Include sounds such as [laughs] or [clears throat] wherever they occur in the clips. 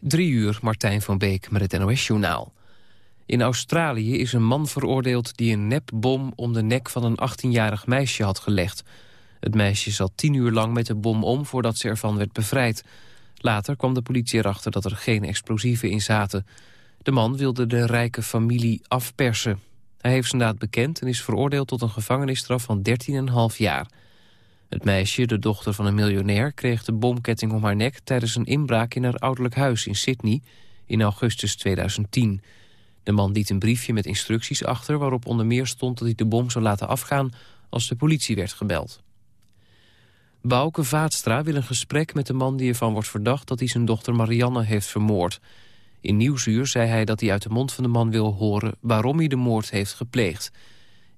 Drie uur, Martijn van Beek met het NOS-journaal. In Australië is een man veroordeeld die een nepbom om de nek van een 18-jarig meisje had gelegd. Het meisje zat tien uur lang met de bom om voordat ze ervan werd bevrijd. Later kwam de politie erachter dat er geen explosieven in zaten. De man wilde de rijke familie afpersen. Hij heeft zijn daad bekend en is veroordeeld tot een gevangenisstraf van 13,5 jaar. Het meisje, de dochter van een miljonair, kreeg de bomketting om haar nek... tijdens een inbraak in haar ouderlijk huis in Sydney in augustus 2010. De man liet een briefje met instructies achter... waarop onder meer stond dat hij de bom zou laten afgaan als de politie werd gebeld. Bouke Vaatstra wil een gesprek met de man die ervan wordt verdacht... dat hij zijn dochter Marianne heeft vermoord. In Nieuwsuur zei hij dat hij uit de mond van de man wil horen... waarom hij de moord heeft gepleegd...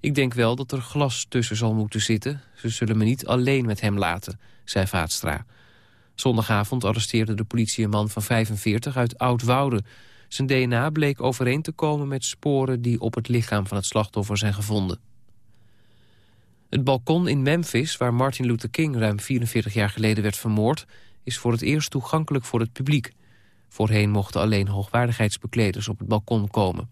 Ik denk wel dat er glas tussen zal moeten zitten. Ze zullen me niet alleen met hem laten, zei Vaatstra. Zondagavond arresteerde de politie een man van 45 uit Oud-Woude. Zijn DNA bleek overeen te komen met sporen die op het lichaam van het slachtoffer zijn gevonden. Het balkon in Memphis, waar Martin Luther King ruim 44 jaar geleden werd vermoord, is voor het eerst toegankelijk voor het publiek. Voorheen mochten alleen hoogwaardigheidsbekleders op het balkon komen.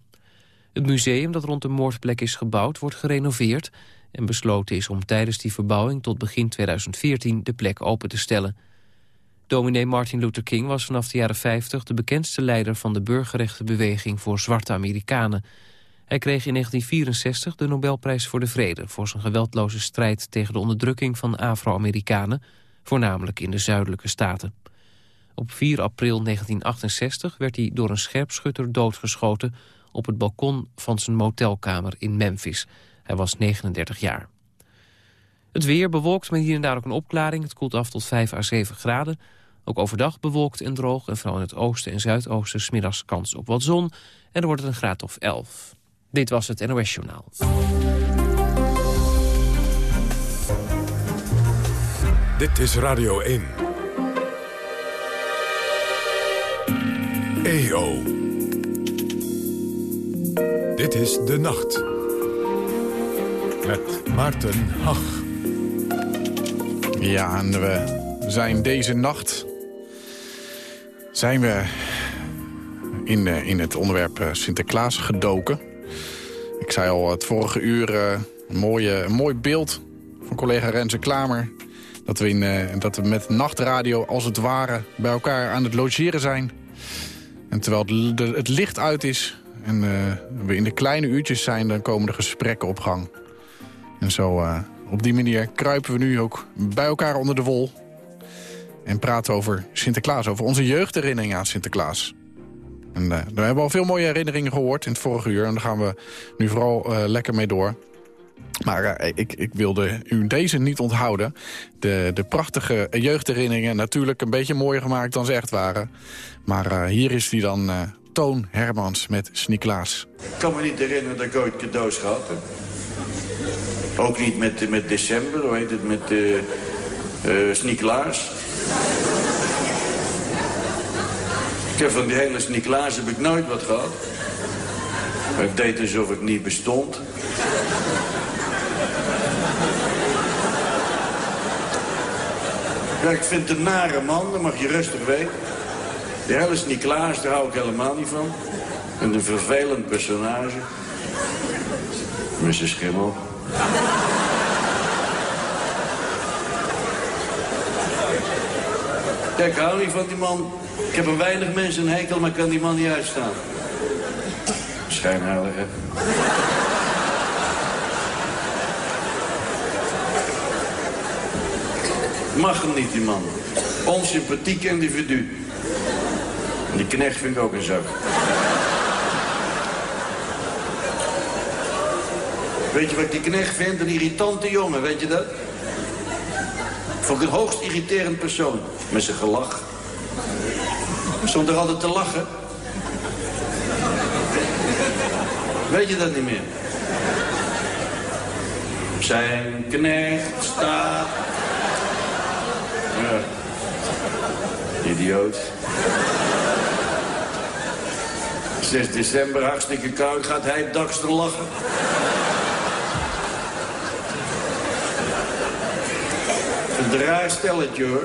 Het museum dat rond de moordplek is gebouwd wordt gerenoveerd... en besloten is om tijdens die verbouwing tot begin 2014 de plek open te stellen. Dominee Martin Luther King was vanaf de jaren 50 de bekendste leider van de burgerrechtenbeweging voor zwarte Amerikanen. Hij kreeg in 1964 de Nobelprijs voor de Vrede voor zijn geweldloze strijd tegen de onderdrukking van Afro-Amerikanen, voornamelijk in de zuidelijke staten. Op 4 april 1968 werd hij door een scherpschutter doodgeschoten op het balkon van zijn motelkamer in Memphis. Hij was 39 jaar. Het weer bewolkt met hier en daar ook een opklaring. Het koelt af tot 5 à 7 graden. Ook overdag bewolkt en droog en vooral in het oosten en zuidoosten... smiddags kans op wat zon en dan wordt het een graad of 11. Dit was het NOS Journaal. Dit is Radio 1. EO. Dit is De Nacht. Met Maarten Hach. Ja, en we zijn deze nacht... zijn we in, uh, in het onderwerp uh, Sinterklaas gedoken. Ik zei al het vorige uur uh, een, mooie, mooi beeld van collega Renze Klamer... Dat we, in, dat we met nachtradio als het ware bij elkaar aan het logeren zijn. En terwijl het, het licht uit is, en uh, we in de kleine uurtjes zijn, dan komen de gesprekken op gang. En zo, uh, op die manier kruipen we nu ook bij elkaar onder de wol. En praten over Sinterklaas, over onze jeugdherinneringen aan Sinterklaas. En uh, daar hebben we al veel mooie herinneringen gehoord in het vorige uur. En daar gaan we nu vooral lekker mee door. Maar ik, ik, wilde u deze niet onthouden. De, de prachtige jeugdherinneringen, natuurlijk een beetje mooier gemaakt dan ze echt waren. Maar hier is die dan Toon Hermans met Sniklaas. Ik kan me niet herinneren dat ik ooit cadeaus gehad heb. Ook niet met, met december, hoe heet het, met uh, Sniklaas. Ik heb van die hele Sniklaas heb ik nooit wat gehad. Ik deed alsof ik niet bestond. Ik vind het een nare man, dat mag je rustig weten. De hele Niklaas, daar hou ik helemaal niet van. En een vervelend personage. Mr. Schimmel. Kijk, ik hou niet van die man. Ik heb een weinig mensen een hekel, maar kan die man niet uitstaan. Schijnheilige. Mag hem niet, die man. Onsympathiek individu. Die knecht vind ik ook een zak. Weet je wat ik die knecht vind? Een irritante jongen, weet je dat? Vond ik een hoogst irriterend persoon. Met zijn gelach. Stond er altijd te lachen. Weet je dat niet meer? Zijn knecht staat... Ja. Idioot. 6 december, hartstikke koud, gaat hij dakster lachen. Een draai stelletje, hoor.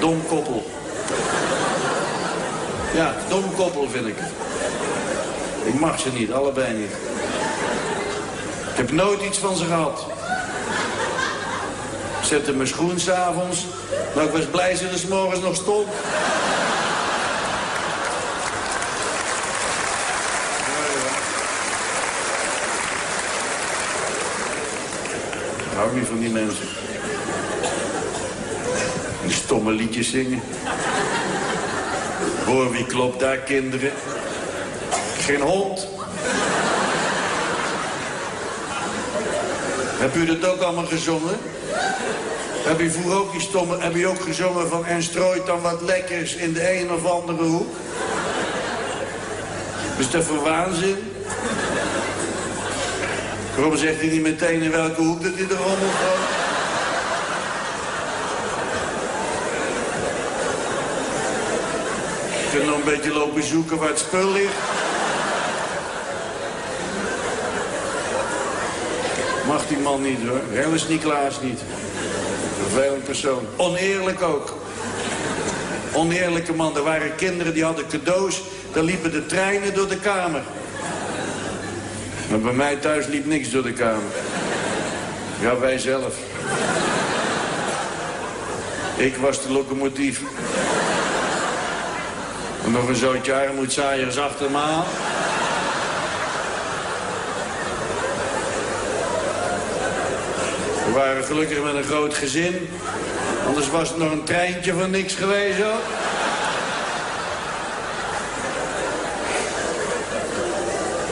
Dom koppel. Ja, domkoppel vind ik. Ik mag ze niet, allebei niet. Ik heb nooit iets van ze gehad. Ik zette mijn schoen s'avonds, maar ik was blij ze er morgens nog stond. Ik hou niet van die mensen. Die stomme liedjes zingen. Hoor, wie klopt daar, kinderen? Geen hond. Heb u dat ook allemaal gezongen? Heb u vroeger ook die stomme... Heb u ook gezongen van... En strooit dan wat lekkers in de een of andere hoek? Is dat voor waanzin? Waarom zegt hij niet meteen in welke hoek dat hij de rommel gooit? Je nog een beetje lopen zoeken waar het spul ligt. Mag die man niet hoor. Helens Niklaas niet. Vervelend persoon. Oneerlijk ook. Oneerlijke man. Er waren kinderen die hadden cadeaus. Daar liepen de treinen door de kamer. Maar bij mij thuis liep niks door de kamer. Ja, wij zelf. Ik was de locomotief. En nog een zootje armoedzaaiers achter me aan. We waren gelukkig met een groot gezin. Anders was het nog een treintje van niks geweest ook.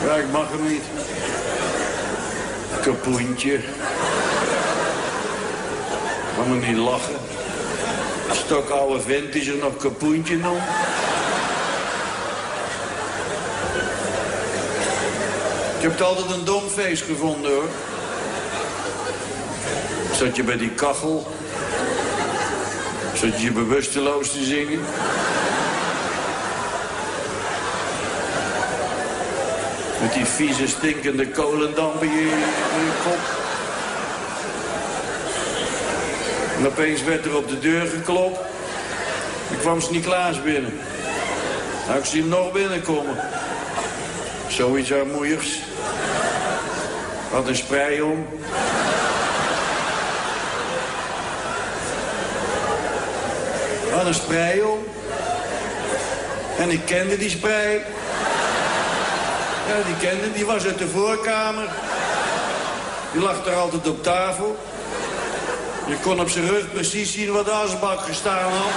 Ja, ik mag hem niet. Kapoentje. Mag me niet lachen. Stok oude vent is er nog kapoentje nog. Ik heb het altijd een dom feest gevonden, hoor. Zat je bij die kachel. Zat je bewusteloos te zingen. Met die vieze, stinkende kolendamp in je, kop. En opeens werd er op de deur geklopt. Ik kwam Sint-Klaas binnen. Nou, ik zie hem nog binnenkomen. Zoiets armoeigs. Had een sprei om. Had een sprei om. En ik kende die sprei. Ja, die kende, die was uit de voorkamer. Die lag daar altijd op tafel. Je kon op zijn rug precies zien wat de asbak gestaan had.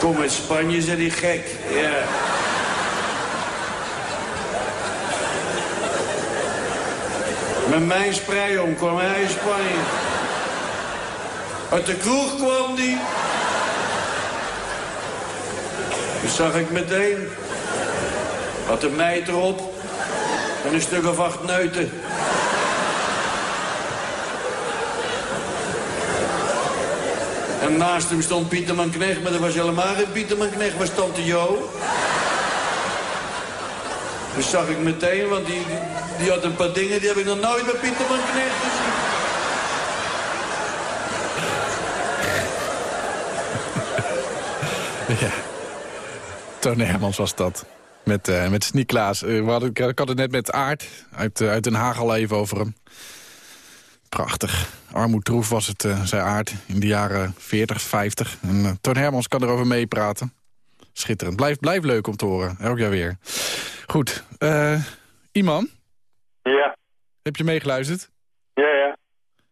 Kom uit Spanje, zei die gek. Ja. Met mijn sprei om kwam hij in Spanje. Uit de kroeg kwam die. Dus zag ik meteen. Had een meid erop. En een stuk of acht neuten. En naast hem stond Pieterman Knecht, maar dat was helemaal geen Pieterman Knecht, was Tante Jo. Dus zag ik meteen, want die, die had een paar dingen, die heb ik nog nooit bij Pieterman Knecht gezien. [laughs] Ja. Toon Hermans was dat. Met, uh, met hadden, ik had het net met Aard uit, uh, uit Den Haag al even over hem. Prachtig. Armoedtroef was het, zei Aard, in de jaren 40, 50. En Toon Hermans kan erover meepraten. Schitterend. Blijf, blijf leuk om te horen. Elk jaar weer. Goed. Uh, Iman? Ja. Heb je meegeluisterd? Ja, ja.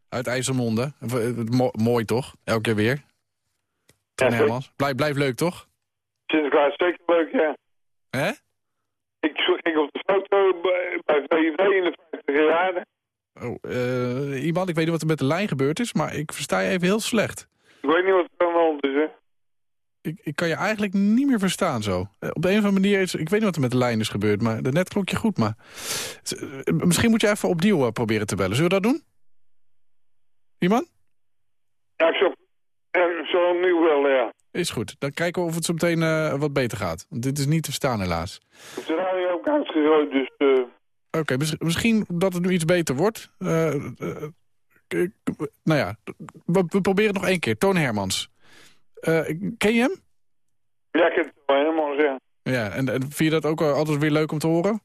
Uit IJsselmonde. Mo mooi toch? Elk jaar weer. Toon Ja, Hermans. Blijf, blijf leuk toch? Sinterklaas zeker leuk, ja. Hè? Ik ging op de foto bij, VVD in de 50 jaar. Oh, uh, Iman, ik weet niet wat er met de lijn gebeurd is, maar ik versta je even heel slecht. Ik weet niet wat er aan de hand is, hè. Ik, ik kan je eigenlijk niet meer verstaan zo. Eh, Op de een of andere manier, is, ik weet niet wat er met de lijn is gebeurd, maar net klonk je goed. Maar eh, misschien moet je even opnieuw uh, proberen te bellen. Zullen we dat doen? Iman? Ja, ik zal, en zo nu wel, ja. Is goed. Dan kijken we of het zo meteen eh, wat beter gaat. Want dit is niet te verstaan helaas. Heb de radio ook uitgegooid, dus... eh, Oké, mis- misschien dat het nu iets beter wordt. Eh, eh, nou ja, we, we proberen het nog één keer. Toon Hermans. Eh, ken je hem? ja, ik heb het wel helemaal. Ja, en, en vind je dat ook wel altijd weer leuk om te horen?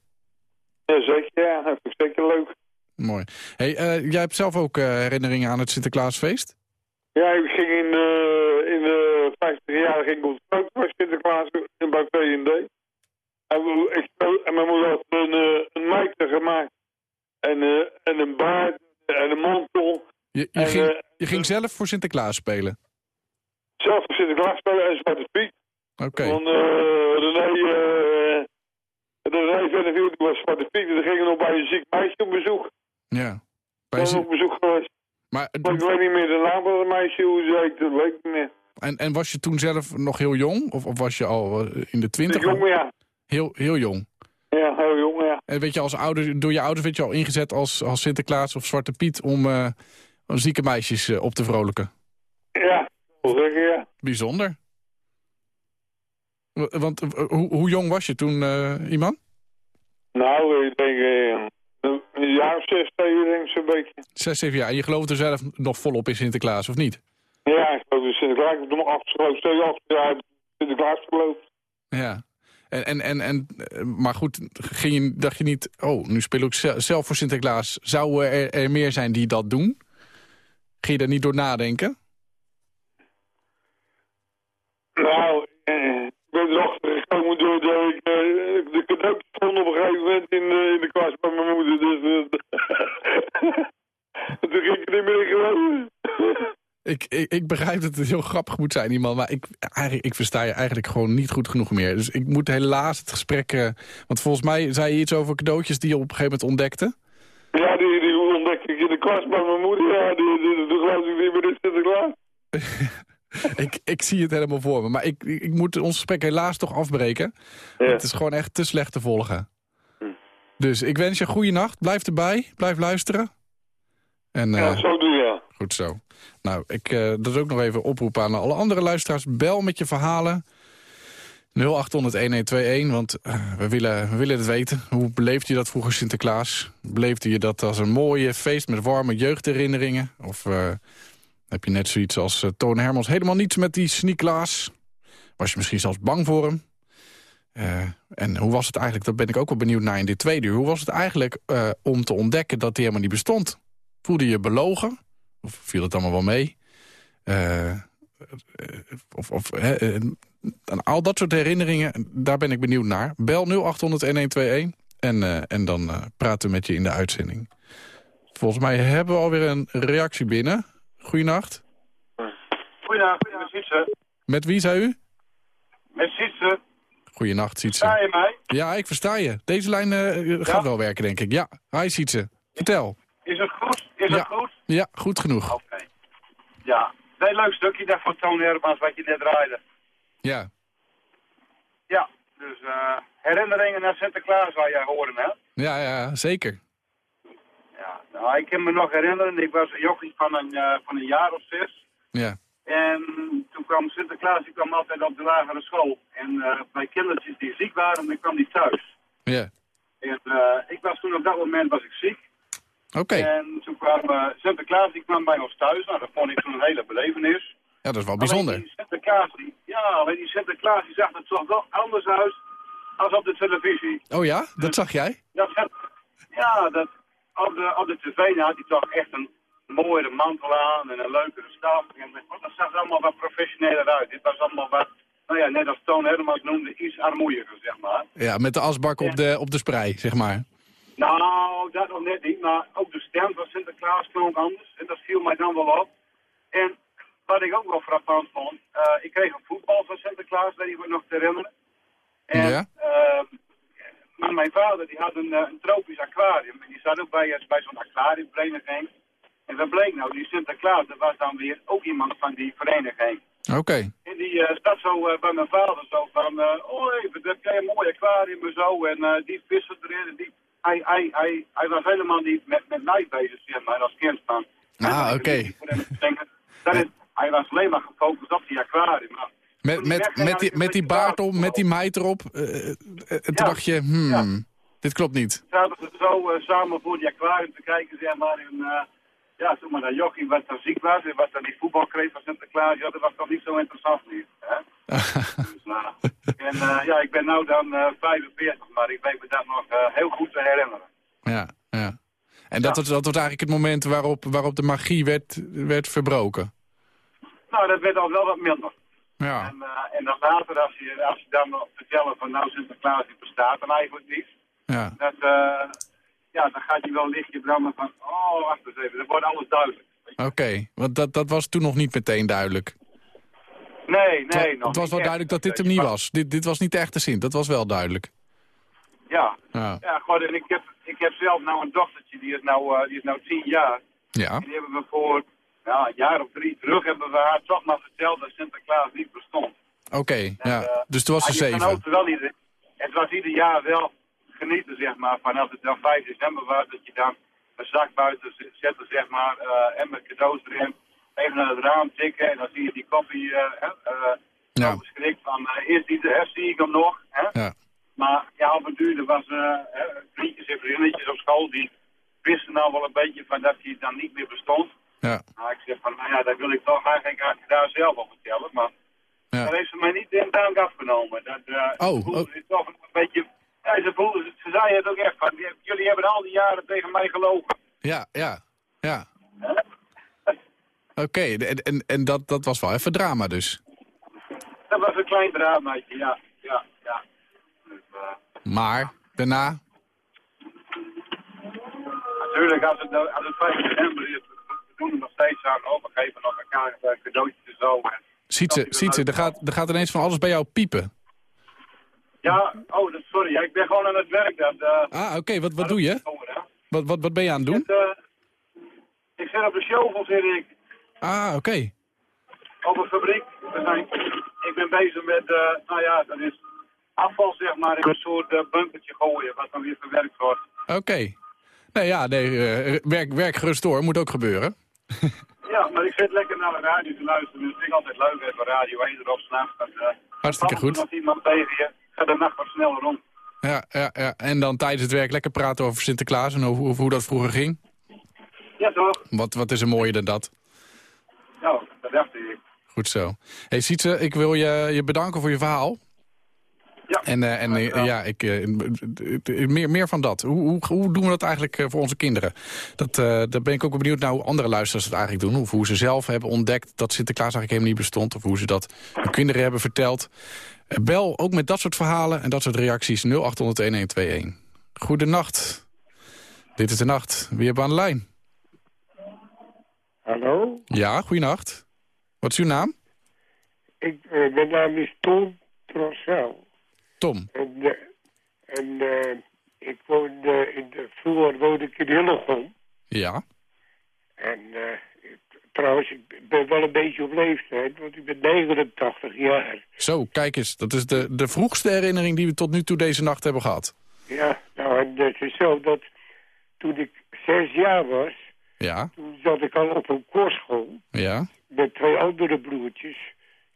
Ja, zeker. Ja, dat vind ik zeker leuk. Mooi. Hey, eh, jij hebt zelf ook eh, herinneringen aan het Sinterklaasfeest? Ja, ik ging in, eh, in de 50 jaar ging ik op bij Sinterklaas in bij V&D. En, ik, en mijn moeder had een, eh, een mijter gemaakt. En, eh, en een baard en een mantel. Je, je, En, ging, eh, je ging zelf voor Sinterklaas spelen? Zelf Sinterklaas spelen en Zwarte Piet. Oké. Want eh René, uh, René Venneviel die was Zwarte Piet. En dan gingen nog bij een ziek meisje op bezoek. Ja. Ik Bij zi- op bezoek geweest. maar, Maar ik weet niet meer de naam van het meisje, hoe ze heet, dat weet ik niet meer. en, en was je toen zelf nog heel jong? Of, of was je al eh, in de twintig? jongen, ja. Heel, heel jong. Ja, heel jong, ja. En weet je, als ouder, door je ouders werd je al ingezet als, als Sinterklaas of Zwarte Piet... om, zieke meisjes op te vrolijken. Bijzonder. Want hoe, hoe jong was je toen, eh iemand? Nou, ik denk eh, een jaar of zes, zeven, denk ik zo'n beetje. Zes, zeven jaar. En je geloofde zelf nog volop in Sinterklaas, of niet? Ja, ik geloof dus Sinterklaas. Ik heb nog afgesloten, zeven, acht jaar Sinterklaas geloofd. Ja. En, en, en, en, maar goed, ging je, dacht je niet... oh, nu speel ik ze- zelf voor Sinterklaas. Zouden er, er meer zijn die dat doen? Ging je daar niet door nadenken? Nou, eh, ik ben erachter gekomen doordat ik eh, de cadeautjes vond op een gegeven moment in, eh, in de kast bij mijn moeder. Dus eh, [laughs] toen ging ik er niet meer in geloven. Ik, ik, ik begrijp dat het heel grappig moet zijn, iemand, maar ik, eigenlijk, ik versta je eigenlijk gewoon niet goed genoeg meer. Dus ik moet helaas het gesprek... eh, want volgens mij zei je iets over cadeautjes die je op een gegeven moment ontdekte. Ja, die, die ontdekte ik in de kast bij mijn moeder. Ja, die, die, die, toen geloof ik niet meer in Sinterklaas. [laughs] [laughs] ik, ik zie het helemaal voor me. Maar ik, ik, moet ons gesprek helaas toch afbreken. Ja. Het is gewoon echt te slecht te volgen. Dus ik wens je een goede nacht. Blijf erbij. Blijf luisteren. En Ja, eh, zo doe je. ja. goed zo. Nou, ik uh, dat is ook nog even oproep aan alle andere luisteraars. Bel met je verhalen. 0800-1121, want uh, we, willen, we willen het weten. Hoe beleefde je dat vroeger Sinterklaas? Beleefde je dat als een mooie feest met warme jeugdherinneringen? Of uh, heb je net zoiets als uh, Toon Hermans helemaal niets met die Sneeklaas? Was je misschien zelfs bang voor hem? Uh, en hoe was het eigenlijk, daar ben ik ook wel benieuwd naar in dit tweede uur... hoe was het eigenlijk uh, om te ontdekken dat hij helemaal niet bestond? Voelde je belogen? Of viel het allemaal wel mee? Of, of al dat soort herinneringen, daar ben ik benieuwd naar. Bel 0800-1121 en, en dan praten we met je in de uitzending. Volgens mij hebben we alweer een reactie binnen. Goedenacht. Goedenacht, met Sietse. Met wie, zei u? Met Sietse. Goedenacht, Sietse. Versta je mij? Ja, ik versta je. Deze lijn uh, gaat ja? wel werken, denk ik. Ja, hi Sietse. Vertel. Is het goed? Is ja. het goed? Ja, goed genoeg. Oké. Okay. Ja, een leuk stukje daar van Toon Hermans wat je net draaide. Ja. Ja, dus uh, herinneringen naar Sinterklaas waar jij hoorde, hè? Ja, ja, zeker. Ja, nou, ik kan me nog herinneren, ik was een jochie van een, uh, van een jaar of zes. Ja. En toen kwam Sinterklaas, die kwam altijd op de lagere school. En uh, bij kindertjes die ziek waren, dan kwam die thuis. Ja. En uh, ik was toen op dat moment was ik ziek. Oké. Okay. En toen kwam Sinterklaas, die kwam bij ons thuis. Nou, dat vond ik toen een hele belevenis. Ja, dat is wel bijzonder. Alleen die Sinterklaas, die, ja, alleen die Sinterklaas, die zag er toch wel anders uit als op de televisie. Oh ja? Dat dus, zag jij? Dat, ja, dat, op, de, op de tv had hij toch echt een mooiere mantel aan en een leukere staf. En dat zag er allemaal wat professioneler uit. Dit was allemaal wat, nou ja, net als Toon Hermans noemde, iets armoeiger, zeg maar. Ja, met de asbak op, de, op de sprei, zeg maar. Nou, dat nog net niet, maar ook de stem van Sinterklaas klonk anders. En dat viel mij dan wel op. En wat ik ook wel frappant vond, uh, ik kreeg een voetbal van Sinterklaas, weet je me nog te herinneren. En, ja. Uh, maar mijn vader die had een, uh, een tropisch aquarium. En die zat ook bij, bij zo'n aquariumvereniging. En wat bleek nou, die Sinterklaas, dat was dan weer ook iemand van die vereniging. Oké. Okay. En die uh, staat zo uh, bij mijn vader zo van, uh, oh even, heb jij een mooi aquarium en zo. En die vissen erin. En die, hij, hij, hij, hij was helemaal niet met, met mij bezig, zeg maar, als kind van. Ah, oké. Okay. Hij was alleen maar gefocust op die aquarium. Met, die met, met, die, met die baard om, met die meid erop. eh, eh, en toen Ja. dacht je, hmm, dit klopt niet. zaten ze zo eh, samen voor die aquarium te kijken, zeg maar. En, eh, ja, toen maar naar Jochie wat dan ziek was en wat dan die voetbal kreeg van Sinterklaas. Ja, dat was toch niet zo interessant meer. Hè? [laughs] dus, nou, en eh, ja, ik ben nu dan eh 45, maar ik weet me dat nog eh, heel goed te herinneren. Ja, ja. En dat, was, dat was eigenlijk het moment waarop, waarop de magie werd, werd verbroken. Nou, dat werd al wel wat minder. Ja, En, eh, en dan later, als je, als je dan vertellen van nou Sinterklaas die bestaat dan eigenlijk niet. ja. Dat, eh, ja, dan gaat je wel lichtje branden van, oh, wacht eens even, dan wordt alles duidelijk. Oké, want dat, dat was toen nog niet meteen duidelijk. Nee, Het nee, nog het was wel duidelijk dat dit hem niet was. Dit, dit was niet de echte Sint, dat was wel duidelijk. Ja, Ja, ja god, en ik heb, ik heb zelf nou een dochtertje, die is nou, eh, die is nou tien jaar. ja. En die hebben we voor ja, een jaar of drie terug, hebben we haar toch maar verteld dat Sinterklaas niet bestond. oké. Ja. eh, Dus toen was ze zeven. wel ieder, het was ieder jaar wel genieten, zeg maar, vanaf het dan 5 december was, dat je dan een zak buiten zette, zeg maar, eh, en met cadeaus erin, even naar het raam tikken en dan zie je die koffie, eh Ja. van, eh, is die er, zie ik hem nog, hè? Ja, Maar ja, op een duur, er was hè, vriendjes en vriendinnetjes op school die wisten nou wel een beetje van dat hij dan niet meer bestond. Ja, Nou, ik zeg van, nou ja, dat wil ik toch eigenlijk je daar zelf op vertellen. Maar ja. dat heeft ze mij niet in dank afgenomen. Dat, eh Oh, oh. zich toch een beetje... Ja, ze, voelde, ze zei het ook echt van, jullie hebben al die jaren tegen mij gelogen. Ja, ja, ja. [laughs] Oké, en, en, en dat, dat was wel even drama dus. Dat was een klein dramaatje, ja. Ja, ja. Dus, eh, Maar, daarna... natuurlijk, als het, als het 5 december is, aan. We geven nog elkaar eh, cadeautjes en zo. En, Ziet ze, ziet ze er, gaat, er gaat ineens van alles bij jou piepen. Ja, oh, sorry, ja, ik ben gewoon aan het werk. Dat, Ah, oké, wat, wat doe je? Wat, wat, wat ben je aan het doen? Eh, ik zit op de shovel, zit ik. Ah, oké. Op een fabriek. We zijn, ik ben bezig met, eh, nou ja, dat is afval, zeg maar, in een soort bunkertje gooien, wat dan weer verwerkt wordt. Oké. Nee, ja, nee, werk, werk gerust door. Moet ook gebeuren. [laughs] Ja, maar ik zit lekker naar de radio te luisteren. Dus vind ik altijd leuk, even radio 1 erop s'nachts. dat, eh, Hartstikke goed. nog iemand tegen je. Gaat de nacht wat sneller rond. Ja, ja, ja. En dan tijdens het werk lekker praten over Sinterklaas en over, over hoe dat vroeger ging. Ja, toch? Wat, wat is er mooier dan dat? Nou, dat dacht ik. Goed zo. hey, Sietse, ik wil je, je bedanken voor je verhaal. Ja. En, eh, en eh, ja, ik, eh, meer, meer van dat. Hoe, hoe, hoe doen we dat eigenlijk voor onze kinderen? Dat, eh, daar ben ik ook benieuwd naar hoe andere luisteraars het eigenlijk doen. Of hoe ze zelf hebben ontdekt dat Sinterklaas eigenlijk helemaal niet bestond. Of hoe ze dat hun kinderen hebben verteld. Bel ook met dat soort verhalen en dat soort reacties 0800-1121. Goedenacht. Dit is de nacht. Wie hebben we aan de lijn? Hallo, Ja, goedenacht. Wat is uw naam? ik, eh, mijn naam is Tom Trossel. Tom. En, eh, en eh, ik woon eh, in de, vroeger woonde ik in Hillegom. Ja. En eh, ik- trouwens, ik ben wel een beetje op leeftijd, want ik ben 89 jaar. Zo, kijk eens. Dat is de, de vroegste herinnering die we tot nu toe deze nacht hebben gehad. Ja, nou, en het is zo dat toen ik zes jaar was, Ja, toen zat ik al op een kostschool ja, met twee andere broertjes.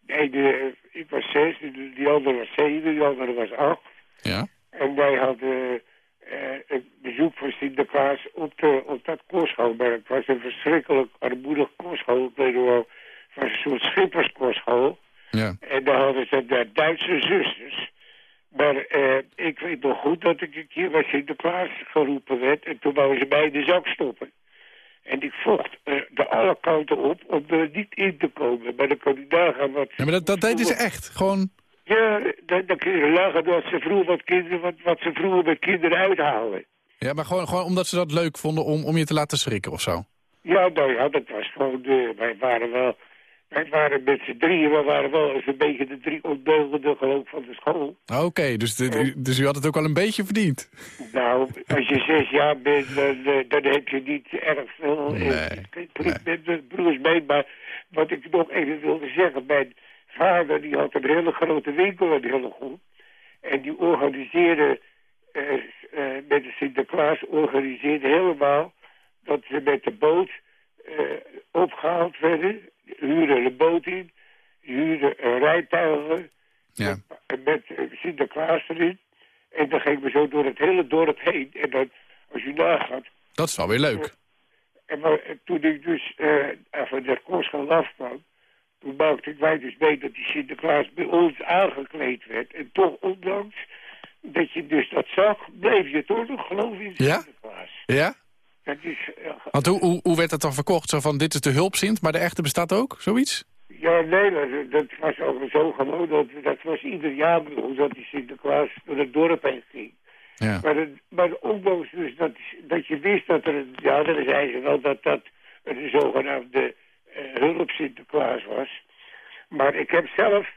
De ik was zes, die die andere was zeven, die andere was acht. ja. En wij hadden eh, het bezoek van Sinterklaas op, de, op dat kostschool. Maar het was een verschrikkelijk armoedig kostschool. Ik weet wel, het was een soort schipperskostschool. ja. En daar hadden ze de Duitse zusters. Maar eh, ik weet nog goed dat ik een keer bij Sinterklaas geroepen werd. En toen wouden ze mij in de zak stoppen. En ik vocht eh, de alle kanten op om er niet in te komen. Maar dan kon ik nagaan wat... ja maar dat, dat deden ze echt. Gewoon, Ja, dan, dan kun je lachen dat ze vroeger wat, kinderen, wat, wat ze vroeger met kinderen uithalen. ja, maar gewoon, gewoon omdat ze dat leuk vonden om, om je te laten schrikken of zo. Ja, nou ja, dat was gewoon... De, wij waren wel... Wij waren met z'n drieën, we waren wel eens een beetje de drie ondeugenden geloof van de school. Oké, dus, de- dus u had het ook al een beetje verdiend. Nou, als je zes jaar bent, dan, eh, dan heb je niet erg veel... Nee, broers mee, maar wat ik nog even wilde zeggen... Mijn vader die had een hele grote winkel in Hillegom. En die organiseerde eh, eh, met de Sinterklaas... organiseerde helemaal dat ze met de boot eh, opgehaald werden. Huurden een boot in. huurde een rijtuigen Ja. met, met eh, Sinterklaas erin. En dan gingen we zo door het hele dorp heen. En dan, als je nagaat, Dat is wel weer leuk. en maar, eh, toen ik dus eh van de kostschool afkwam... toen maakte ik mij dus mee dat die Sinterklaas bij ons aangekleed werd. En toch, ondanks dat je dus dat zag, bleef je toch nog geloven in Ja? Sinterklaas. Ja? Dat is... eh, Want hoe, hoe, hoe werd dat dan verkocht? Zo van, dit is de hulpzint, maar de echte bestaat ook? Zoiets? Ja, nee, dat was ook zo gewoon. Dat, dat was ieder jaar dat die Sinterklaas door het dorp heen ging. Ja. Maar, het, maar ondanks dus dat, dat je wist dat er... een- Ja, dan zei ze wel dat dat een zogenaamde eh, hulp Sinterklaas was. Maar ik heb zelf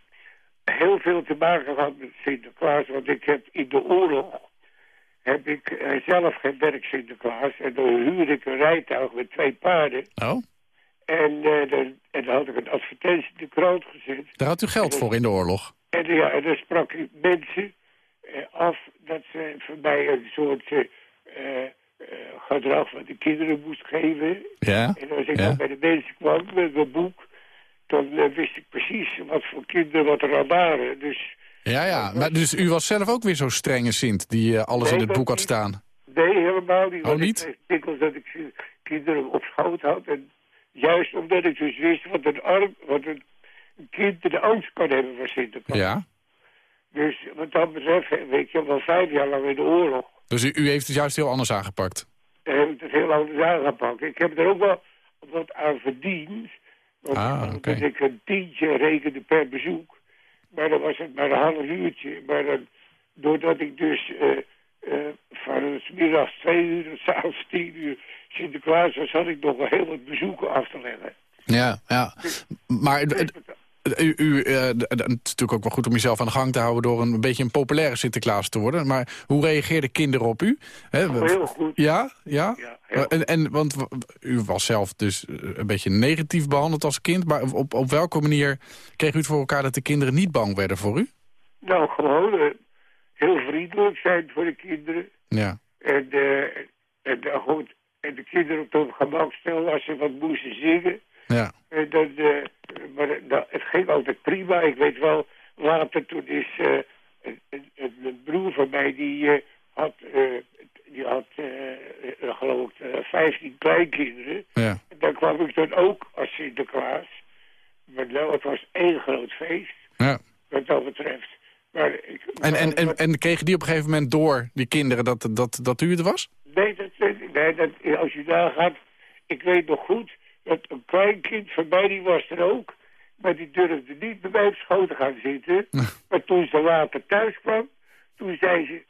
heel veel te maken gehad met Sinterklaas. Want ik heb in de oorlog... heb ik eh, zelf gewerkt Sinterklaas. En dan huurde ik een rijtuig met twee paarden. Oh? En, eh, dan, en dan had ik een advertentie in de krant gezet. Daar had u geld voor in de oorlog. En, ja, en dan sprak ik mensen eh, af dat ze voor mij een soort gedrag van de kinderen moest geven. Ja? En als ik Ja. dan bij de mensen kwam met mijn boek, dan wist ik precies wat voor kinderen wat er aan waren. Dus Ja, ja. Maar dus u was zelf ook weer zo'n strenge Sint die eh, alles Nee, in het boek had niet. staan? nee, helemaal niet. Oh, niet? Ik dat ik kinderen op schoot had. En juist omdat ik dus wist wat een, arm, wat een kind de angst kan hebben voor Sinterklaas. Ja. Dus wat dat betreft, weet je, wel vijf jaar lang in de oorlog... Dus u, u heeft het juist heel anders aangepakt? heb ik het heel anders aangepakt. Ik heb er ook wel wat aan verdiend. Want Ah, oké. dat ik een tientje rekende per bezoek. Maar dan was het maar een half uurtje. Maar dan, doordat ik dus eh, van s middags twee uur en s'avonds tien uur Sinterklaas was... had ik nog wel heel wat bezoeken af te leggen. Ja, ja. Maar eh, eh, u, u, eh, het is natuurlijk ook wel goed om jezelf aan de gang te houden... door een, beetje een populaire Sinterklaas te worden. Maar hoe reageerden kinderen op u? Oh, heel goed. Ja, ja. Ja, heel en, en, want u was zelf dus eh, een beetje negatief behandeld als kind. Maar op, op welke manier kreeg u het voor elkaar dat de kinderen niet bang werden voor u? Nou, gewoon eh, heel vriendelijk zijn voor de kinderen. Ja, En, en, goed, en de kinderen op hun gemak stellen als ze wat moesten zingen. Ja, eh, maar eh, nou, het ging altijd prima. Ik weet wel, later toen is eh, een, een broer van mij die eh, had, eh, die had eh, eh, geloof ik, eh, 15 kleinkinderen. ja. En daar kwam ik dan ook als Sinterklaas. Maar nou, het was één groot feest, ja. wat dat betreft. Maar ik, En, en, en, en kregen die op een gegeven moment door, die kinderen, dat, dat, dat u het was? Nee, dat, nee dat, als je daar gaat... Ik weet nog goed dat een klein kind van mij, die was er ook. Maar die durfde niet bij mij op schoot te gaan zitten. maar toen ze later thuis kwam, toen zei ze...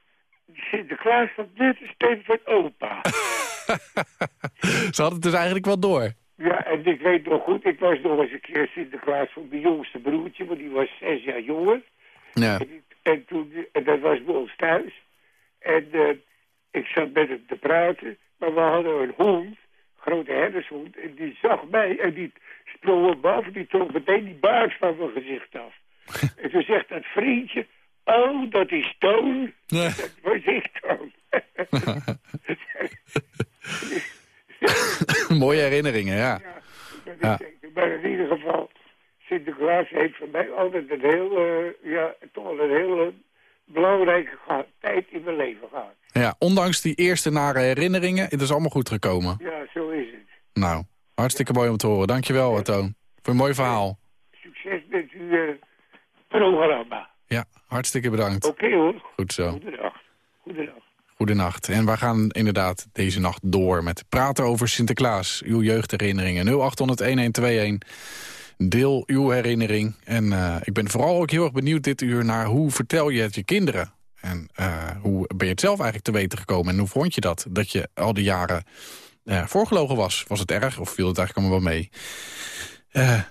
Sinterklaas was net een stem van opa. [laughs] Ze hadden het dus eigenlijk wel door. ja, en ik weet nog goed, ik was nog eens een keer Sinterklaas van mijn jongste broertje, want die was zes jaar jonger. Ja. En, toen, en dat was bij ons thuis. En eh, ik zat met hem te praten, maar we hadden een hond, grote herdershond, en die zag mij en die sprong me af en die trok meteen die baard van mijn gezicht af. [laughs] en toen zegt dat vriendje, oh, dat is Toon. Dat was ik Toon. [laughs] Mooie herinneringen, ja. Ja. Maar in ieder geval, Sinterklaas heeft voor mij altijd een heel, eh, ja, toch wel een hele belangrijke tijd in mijn leven gehad. Ja. Ondanks die eerste nare herinneringen, het is allemaal goed gekomen. Ja, zo is het. Nou, hartstikke mooi om te horen. Dankjewel, eh, Toon. Voor een mooi verhaal. Succes met uw eh, programma. Ja, hartstikke bedankt. Oké hoor. Goed zo. Goedendag. Goedendag. Goedenacht. En wij gaan inderdaad deze nacht door met praten over Sinterklaas. Uw jeugdherinneringen. 0800-1121. Deel uw herinnering. En eh, ik ben vooral ook heel erg benieuwd dit uur naar hoe vertel je het je kinderen? En eh, hoe ben je het zelf eigenlijk te weten gekomen? En hoe vond je dat? Dat je al die jaren eh, voorgelogen was. Was het erg of viel het eigenlijk allemaal wel mee? Eh,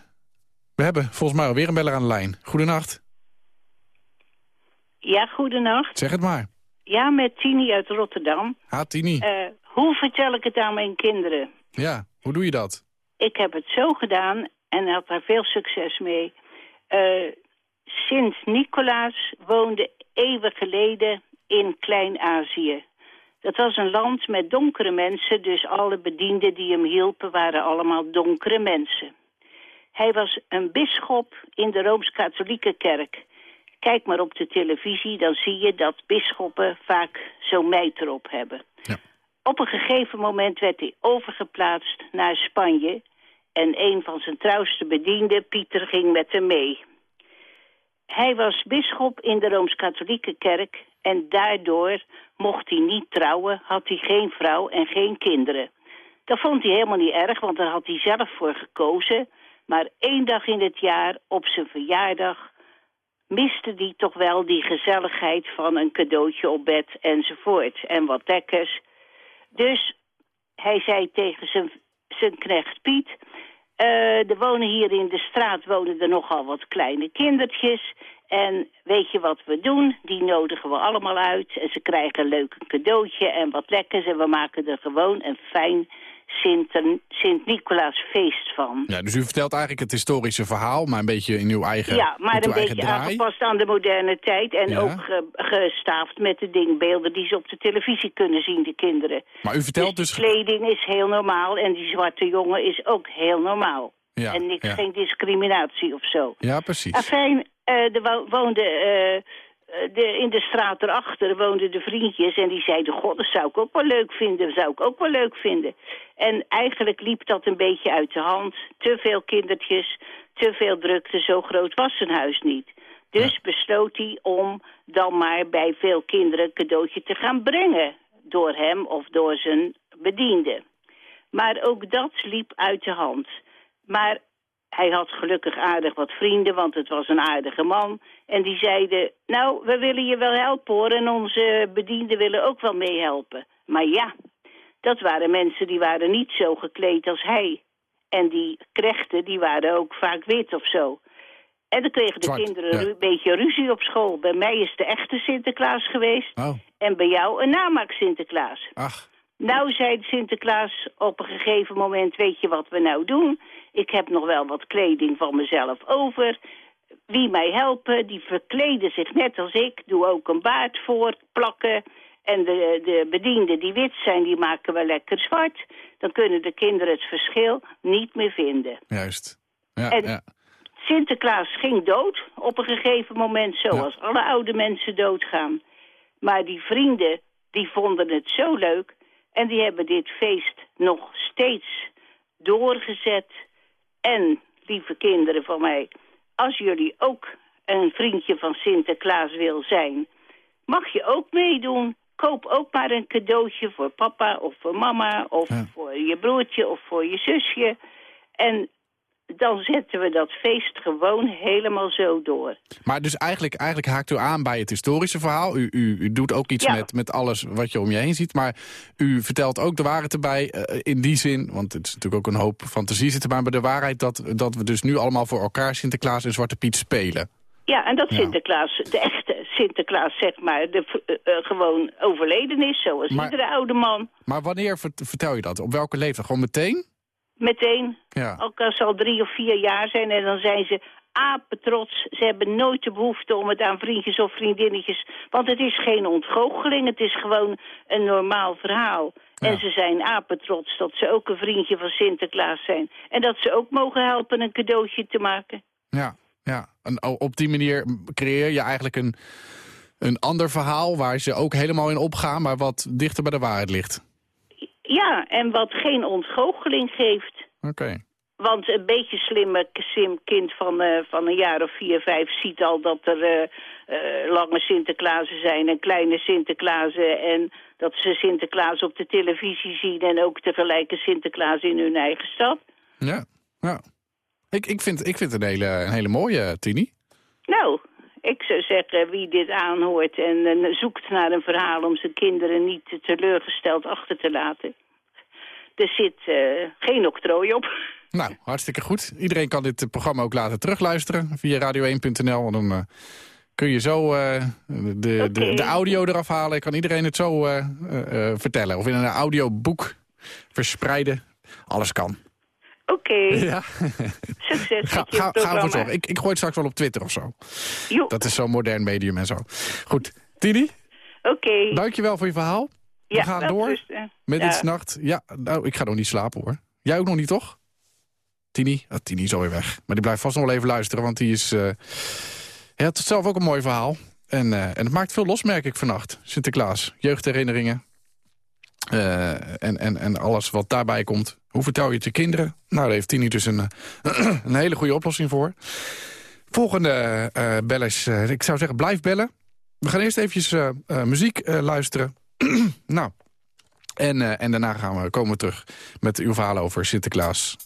we hebben volgens mij alweer een beller aan de lijn. Goedenacht. Ja, goedenacht. Zeg het maar. Ja, met Tini uit Rotterdam. Ha, Tini. Hoe vertel ik het aan mijn kinderen? Ja, hoe doe je dat? Ik heb het zo gedaan en had daar veel succes mee. Eh, Sint-Nicolaas woonde eeuwen geleden in Klein-Azië. Dat was een land met donkere mensen, dus alle bedienden die hem hielpen waren allemaal donkere mensen. Hij was een bisschop in de Rooms-Katholieke Kerk. Kijk maar op de televisie, dan zie je dat bisschoppen vaak zo'n mijter op hebben. Ja. Op een gegeven moment werd hij overgeplaatst naar Spanje... en een van zijn trouwste bedienden, Pieter, ging met hem mee. Hij was bisschop in de Rooms-Katholieke Kerk... en daardoor mocht hij niet trouwen, had hij geen vrouw en geen kinderen. Dat vond hij helemaal niet erg, want daar had hij zelf voor gekozen. Maar één dag in het jaar, op zijn verjaardag... miste hij toch wel die gezelligheid van een cadeautje op bed enzovoort. En wat lekkers. Dus hij zei tegen zijn, zijn knecht Piet... eh, er wonen hier in de straat wonen er nogal wat kleine kindertjes. En weet je wat we doen? Die nodigen we allemaal uit. En ze krijgen een leuk cadeautje en wat lekkers. En we maken er gewoon een fijn Sint- Sint-Nicolaasfeest van. Ja, dus u vertelt eigenlijk het historische verhaal, maar een beetje in uw eigen Ja, maar een beetje draai. aangepast aan de moderne tijd. En Ja. ook ge- gestaafd met de dingbeelden die ze op de televisie kunnen zien, de kinderen. Maar u vertelt dus dus... de kleding is heel normaal en die zwarte jongen is ook heel normaal. Ja, en niks, ja. geen discriminatie of zo. Ja, precies. Afijn, eh er wo- woonde, eh, eh, de, in de straat erachter woonden de vriendjes en die zeiden... God, dat zou ik ook wel leuk vinden, dat zou ik ook wel leuk vinden. En eigenlijk liep dat een beetje uit de hand. Te veel kindertjes, te veel drukte, zo groot was zijn huis niet. Dus besloot hij om dan maar bij veel kinderen een cadeautje te gaan brengen. Door hem of door zijn bediende. Maar ook dat liep uit de hand. Maar hij had gelukkig aardig wat vrienden, want het was een aardige man. En die zeiden, nou, we willen je wel helpen hoor. En onze bedienden willen ook wel meehelpen. Maar ja, dat waren mensen die waren niet zo gekleed als hij. En die krechten, die waren ook vaak wit of zo. En dan kregen de Zwart, kinderen ja. een beetje ruzie op school. Bij mij is de echte Sinterklaas geweest. Oh, En bij jou een namaak Sinterklaas. ach. Nou, zei Sinterklaas op een gegeven moment, weet je wat we nou doen? Ik heb nog wel wat kleding van mezelf over. Wie mij helpen, die verkleden zich net als ik. Doe ook een baard voor, plakken. En de, de bedienden die wit zijn, die maken we lekker zwart. Dan kunnen de kinderen het verschil niet meer vinden. Juist. Ja, En- ja. Sinterklaas ging dood op een gegeven moment, zoals alle oude mensen doodgaan. Maar die vrienden, die vonden het zo leuk... en die hebben dit feest nog steeds doorgezet. En, lieve kinderen van mij, als jullie ook een vriendje van Sinterklaas wil zijn... mag je ook meedoen. Koop ook maar een cadeautje voor papa of voor mama... of Ja. voor je broertje of voor je zusje. En dan zetten we dat feest gewoon helemaal zo door. Maar dus eigenlijk, eigenlijk haakt u aan bij het historische verhaal. U, u, u doet ook iets Ja. met, met alles wat je om je heen ziet. Maar u vertelt ook de waarheid erbij eh, in die zin... want het is natuurlijk ook een hoop fantasie zitten... maar bij de waarheid dat, dat we dus nu allemaal voor elkaar Sinterklaas en Zwarte Piet spelen. Ja, en dat Ja. Sinterklaas, de echte Sinterklaas, zeg maar, de, eh, eh, gewoon overleden is, zoals Maar- iedere oude man. Maar wanneer vert- vertel je dat? Op welke leeftijd? Gewoon meteen? Meteen, Ja. ook als ze al drie of vier jaar zijn, en dan zijn ze apetrots. Ze hebben nooit de behoefte om het aan vriendjes of vriendinnetjes... want het is geen ontgoocheling, het is gewoon een normaal verhaal. Ja. En ze zijn apetrots dat ze ook een vriendje van Sinterklaas zijn. En dat ze ook mogen helpen een cadeautje te maken. Ja, ja. En op die manier creëer je eigenlijk een, een ander verhaal... waar ze ook helemaal in opgaan, maar wat dichter bij de waarheid ligt. Ja, en wat geen ontgoocheling geeft. Oké. Want een beetje slimme slim kind van, eh, van een jaar of vier, vijf ziet al dat er eh, eh, lange Sinterklaasen zijn en kleine Sinterklaasen. En dat ze Sinterklaas op de televisie zien en ook tegelijk een Sinterklaas in hun eigen stad. Ja, ja. Ik, ik, vind, ik vind het een hele, een hele mooie, Tini. Nou, ik zou zeggen, wie dit aanhoort en eh, zoekt naar een verhaal om zijn kinderen niet teleurgesteld achter te laten. Er zit eh, geen octrooi op. [laughs] Nou, hartstikke goed. Iedereen kan dit programma ook later terugluisteren via radio1.nl. Want dan eh, kun je zo eh, de, de, de audio eraf halen. Kan iedereen het zo eh, eh, eh, vertellen. Of in een audioboek verspreiden. Alles kan. Oké, [laughs] Ja. succes Ga, gaan we zorgen. Ik, ik gooi het straks wel op Twitter of zo. Jo, Dat is zo'n modern medium en zo. Goed. Tini, Oké. dankjewel voor je verhaal. We Ja, gaan wel door rusten. met Ja. dit s'nacht. Ja, nou, ik ga nog niet slapen hoor. Jij ook nog niet, toch? Tini? Oh, Tini is alweer weg. Maar die blijft vast nog wel even luisteren, want die is... eh hij had zelf ook een mooi verhaal. En, eh, en het maakt veel los, merk ik vannacht. Sinterklaas, jeugdherinneringen. eh, en, en, en alles wat daarbij komt. Hoe vertel je het je kinderen? Nou, daar heeft Tini dus een, eh, [clears throat] een hele goede oplossing voor. Volgende eh bellen is, eh, ik zou zeggen, blijf bellen. We gaan eerst eventjes eh, eh, muziek eh, luisteren. [clears throat] nou, en, eh, en daarna gaan we, komen we terug met uw verhaal over Sinterklaas.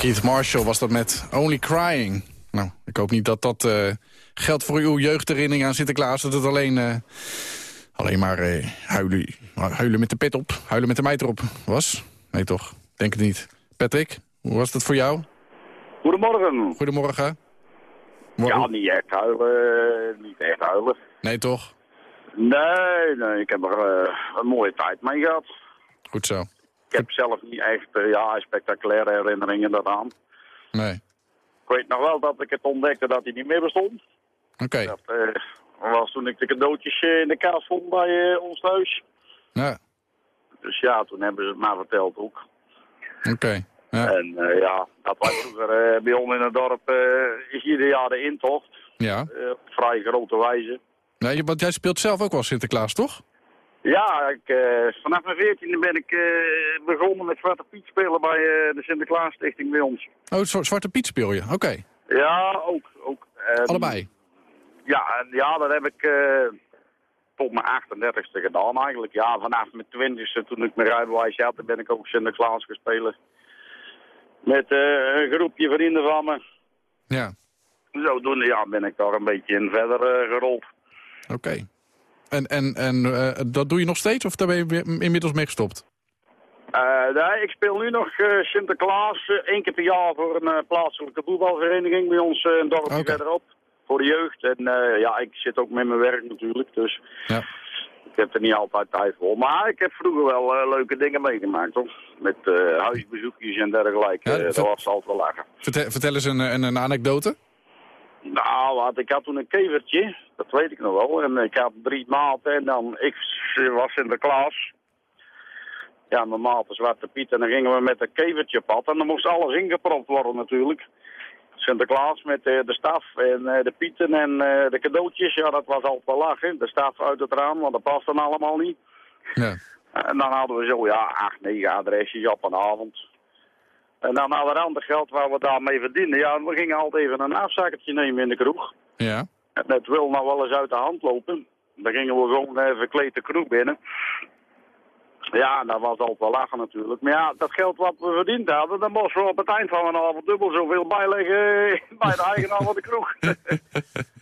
Keith Marshall was dat met Only Crying. Nou, ik hoop niet dat dat eh, geldt voor uw jeugdherinnering aan Sinterklaas. Dat het alleen, eh, alleen maar eh, huilen, huilen met de pet op, huilen met de meid erop was. Nee toch, denk het niet. Patrick, hoe was dat voor jou? Goedemorgen. Goedemorgen. Mo- Ja, niet echt huilen. Niet echt huilen. Nee toch? Nee, nee, ik heb er een mooie tijd mee gehad. Goed zo. Ik heb zelf niet echt eh, ja, spectaculaire herinneringen daaraan. Nee. Ik weet nog wel dat ik het ontdekte dat hij niet meer bestond. Oké. Dat eh, was toen ik de cadeautjes eh, in de kaas vond bij ons thuis. Ja, Dus ja, toen hebben ze het maar verteld ook. oké. Ja. En ja, dat was vroeger bij ons in het dorp is ieder jaar de intocht. ja. op vrij grote wijze. Nee, want jij speelt zelf ook wel Sinterklaas, toch? Ja, ik, eh, vanaf mijn veertiende ben ik eh, begonnen met Zwarte Piet spelen bij eh, de Sinterklaas Stichting bij ons. Oh, Zwa- Zwarte Piet speel je, oké. Ja, ook. ook. En- Allebei? Ja, en ja, dat heb ik tot mijn 38ste gedaan eigenlijk. Ja, vanaf mijn 20ste toen ik mijn rijbewijs had, ben ik ook Sinterklaas gespeeld. Met een groepje vrienden van me. Ja, Zodoende ja, ben ik daar een beetje in verder gerold. oké. En, en, en eh, dat doe je nog steeds of daar ben je inmiddels mee gestopt? Eh, nee, ik speel nu nog eh, Sinterklaas één keer per jaar voor een plaatselijke voetbalvereniging bij ons een dorpje verderop. Voor de jeugd. En ja, ik zit ook met mijn werk natuurlijk. Dus Ja. ik heb er niet altijd tijd voor. Maar ik heb vroeger wel leuke dingen meegemaakt hoor. Met huisbezoekjes en dergelijke. Ja, dat was altijd wel lachen. Vertel, vertel eens een, een, een anekdote. Nou, wat, ik had toen een kevertje, dat weet ik nog wel. En ik had drie maten en dan, ik was Sinterklaas. Ja, mijn is Zwarte Piet en dan gingen we met een kevertje pad. En dan moest alles ingepropt worden natuurlijk. Sinterklaas met eh, de staf en eh, de pieten en eh, de cadeautjes. Ja, dat was altijd wel lachen. De staf uit het raam, want dat past dan allemaal niet. Ja. En dan hadden we zo, ja, acht, negen adresjes op een avond. En dan ander geld waar we daarmee verdienden. Ja, we gingen altijd even een afzakkertje nemen in de kroeg. Ja. En het wil nou wel eens uit de hand lopen. Dan gingen we gewoon eh, verkleed de kroeg binnen. Ja, dat was altijd wel lachen natuurlijk. Maar ja, dat geld wat we verdiend hadden, dan moesten we op het eind van een avond dubbel zoveel bijleggen eh, bij de eigenaar van de kroeg. [laughs]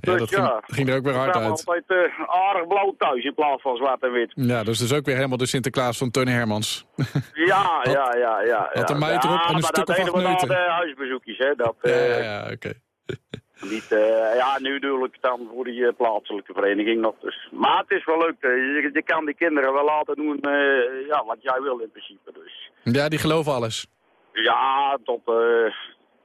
Ja, dat ging, ging er ook weer we hard uit. altijd eh, aardig blauw thuis in plaats van zwart en wit. Ja, dus dus ook weer helemaal de Sinterklaas van Teun Hermans. Ja, [laughs] ja, ja, ja. had ja. een meid erop Ja, en een stuk of acht neuten. huisbezoekjes, hè. Dat, Ja, eh, ja, ja, oké. [laughs] Niet, eh, ja, nu doe ik dan voor die plaatselijke vereniging nog. Dus. Maar het is wel leuk. je, je kan die kinderen wel laten doen ja, wat jij wil in principe. Dus. Ja, die geloven alles. Ja, tot,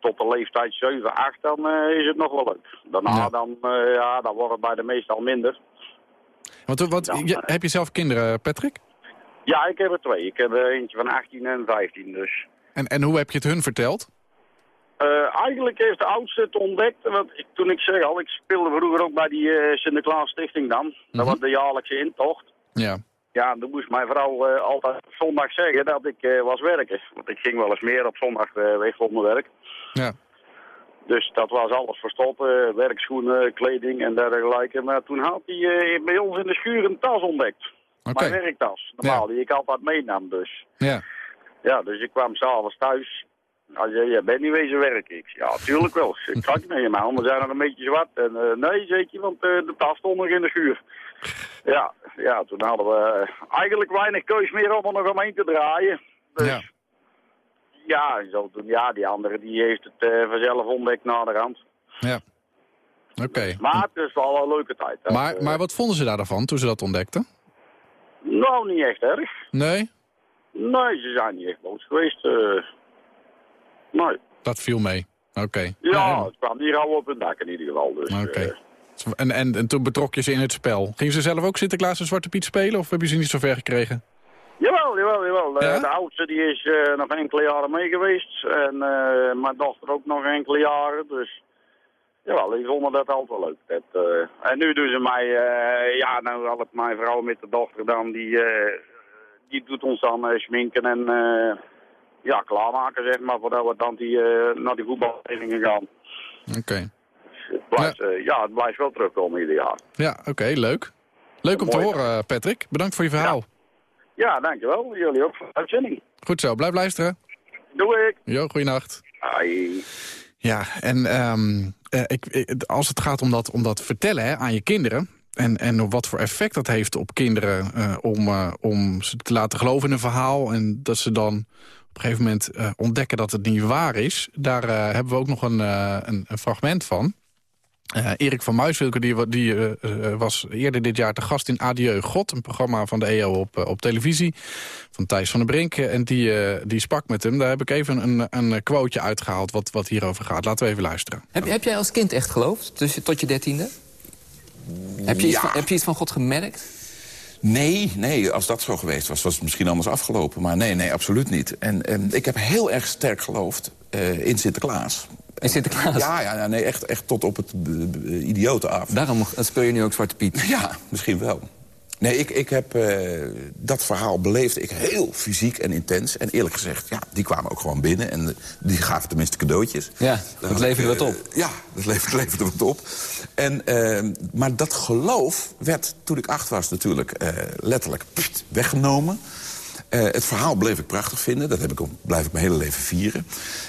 tot de leeftijd 7, 8, dan eh, is het nog wel leuk. Daarna Ja. dan, eh, ja, dan wordt het bij de meesten al minder. Want, wat, Dan, je- eh, heb je zelf kinderen, Patrick? Ja, ik heb er twee. Ik heb er eentje van 18 en 15 dus. En, en hoe heb je het hun verteld? Eigenlijk heeft de oudste het ontdekt, want ik, toen ik zeg al, ik speelde vroeger ook bij die eh, Sinterklaas Stichting dan. Dat was de jaarlijkse intocht. Ja. Ja, dan moest mijn vrouw altijd op zondag zeggen dat ik was werken. Want ik ging wel eens meer op zondag weg voor mijn werk. Ja. Dus dat was alles verstopt, eh, werkschoenen, kleding en dergelijke. Maar toen had hij eh, bij ons in de schuur een tas ontdekt. Mijn werktas, normaal, die ik altijd meenam dus. Ja. Ja, dus ik kwam s'avonds thuis. Hij zei, jij bent niet wezen werken. Ik zei, ja, tuurlijk wel. Ik ga niet mee, mijn handen zijn nog een beetje zwart. En eh, nee, je, want de tas stond nog in de schuur. Ja, ja, toen hadden we eigenlijk weinig keus meer om er nog omheen te draaien. Dus Ja. Ja, en zo toen, ja die andere die heeft het eh, vanzelf ontdekt naderhand. Ja. Oké. Maar het is wel een leuke tijd. hè. Maar, maar wat vonden ze daarvan toen ze dat ontdekten? Nou, niet echt erg. Nee? Nee, ze zijn niet echt boos geweest. eh. nee. Dat viel mee. Oké. Ja, het kwam hier al op hun dak in ieder geval. Dus, Oké. eh, En, en, en toen betrok je ze in het spel. Gingen ze zelf ook Sinterklaas en Zwarte Piet spelen? Of heb je ze niet zo ver gekregen? Jawel, jawel, jawel. Eh, Ja? De oudste die is eh, nog enkele jaren mee geweest. En eh, mijn dochter ook nog enkele jaren. Dus jawel, die vonden dat altijd wel leuk. Dat, en nu doen ze mij, ja, nou had ik mijn vrouw met de dochter dan, die, die doet ons dan schminken en ja, klaarmaken, zeg maar, voordat we dan die, naar die voetbalverenigingen gaan. Oké. Dus het blijft, ja. ja, het blijft wel terugkomen ieder jaar. Ja, oké, leuk. Leuk om te horen, Patrick. Bedankt voor je verhaal. Ja, dankjewel. Jullie ook voor de uitzending. Goed zo, blijf luisteren. Doe ik. Jo, goeienacht. Ai. Ja, en ehm, eh, ik, ik- als het gaat om dat, om dat vertellen hè, aan je kinderen... En, en wat voor effect dat heeft op kinderen eh, om, eh, om ze te laten geloven in een verhaal... en dat ze dan op een gegeven moment ontdekken dat het niet waar is... daar hebben we ook nog een, een, een fragment van. Eh, Erik van Muiswilke die, die, eh, eh, was eerder dit jaar te gast in Adieu God... een programma van de EO op, op televisie van Thijs van der Brink. En die, eh, die sprak met hem. Daar heb ik even een, een quoteje uitgehaald wat, wat hierover gaat. Laten we even luisteren. Heb, heb jij als kind echt geloofd, tot je dertiende? Heb je, iets van, heb je iets van God gemerkt? Nee, nee, als dat zo geweest was, was het misschien anders afgelopen. Maar nee, nee, absoluut niet. En, en ik heb heel erg sterk geloofd eh, in Sinterklaas. In Sinterklaas? Ja, ja, nee, echt, echt tot op het eh, eh, idiote af. Daarom speel je nu ook Zwarte Piet. Ja, misschien wel. Nee, ik, ik heb eh, dat verhaal beleefd ik heel fysiek en intens. En eerlijk gezegd, ja, die kwamen ook gewoon binnen. En die gaven tenminste cadeautjes. Ja, dat leverde wat op. Ja, dat leverde, [laughs] leverde wat op. En, maar dat geloof werd, toen ik acht was natuurlijk, letterlijk pst, weggenomen. Eh, het verhaal bleef ik prachtig vinden. Dat heb ik, blijf ik mijn hele leven vieren.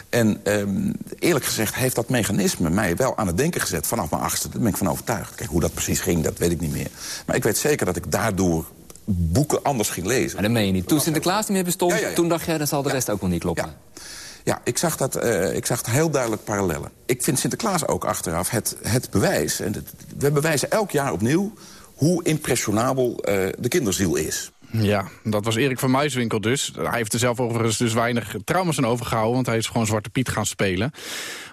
En ehm, eerlijk gezegd heeft dat mechanisme mij wel aan het denken gezet... vanaf mijn achtste. Daar ben ik van overtuigd. Kijk, hoe dat precies ging, dat weet ik niet meer. Maar ik weet zeker dat ik daardoor boeken anders ging lezen. Maar dat meen je niet. Toen Sinterklaas niet meer bestond, Ja, ja, ja. toen dacht jij... dan zal de rest ook wel niet kloppen. Ja, ik zag, dat, eh, ik zag heel duidelijk parallellen. Ik vind Sinterklaas ook achteraf het, het bewijs. En het- we bewijzen elk jaar opnieuw hoe impressionabel eh, de kinderziel is. Ja, dat was Erik van Muiswinkel dus. Hij heeft er zelf overigens dus weinig trauma's aan overgehouden... want hij is gewoon Zwarte Piet gaan spelen.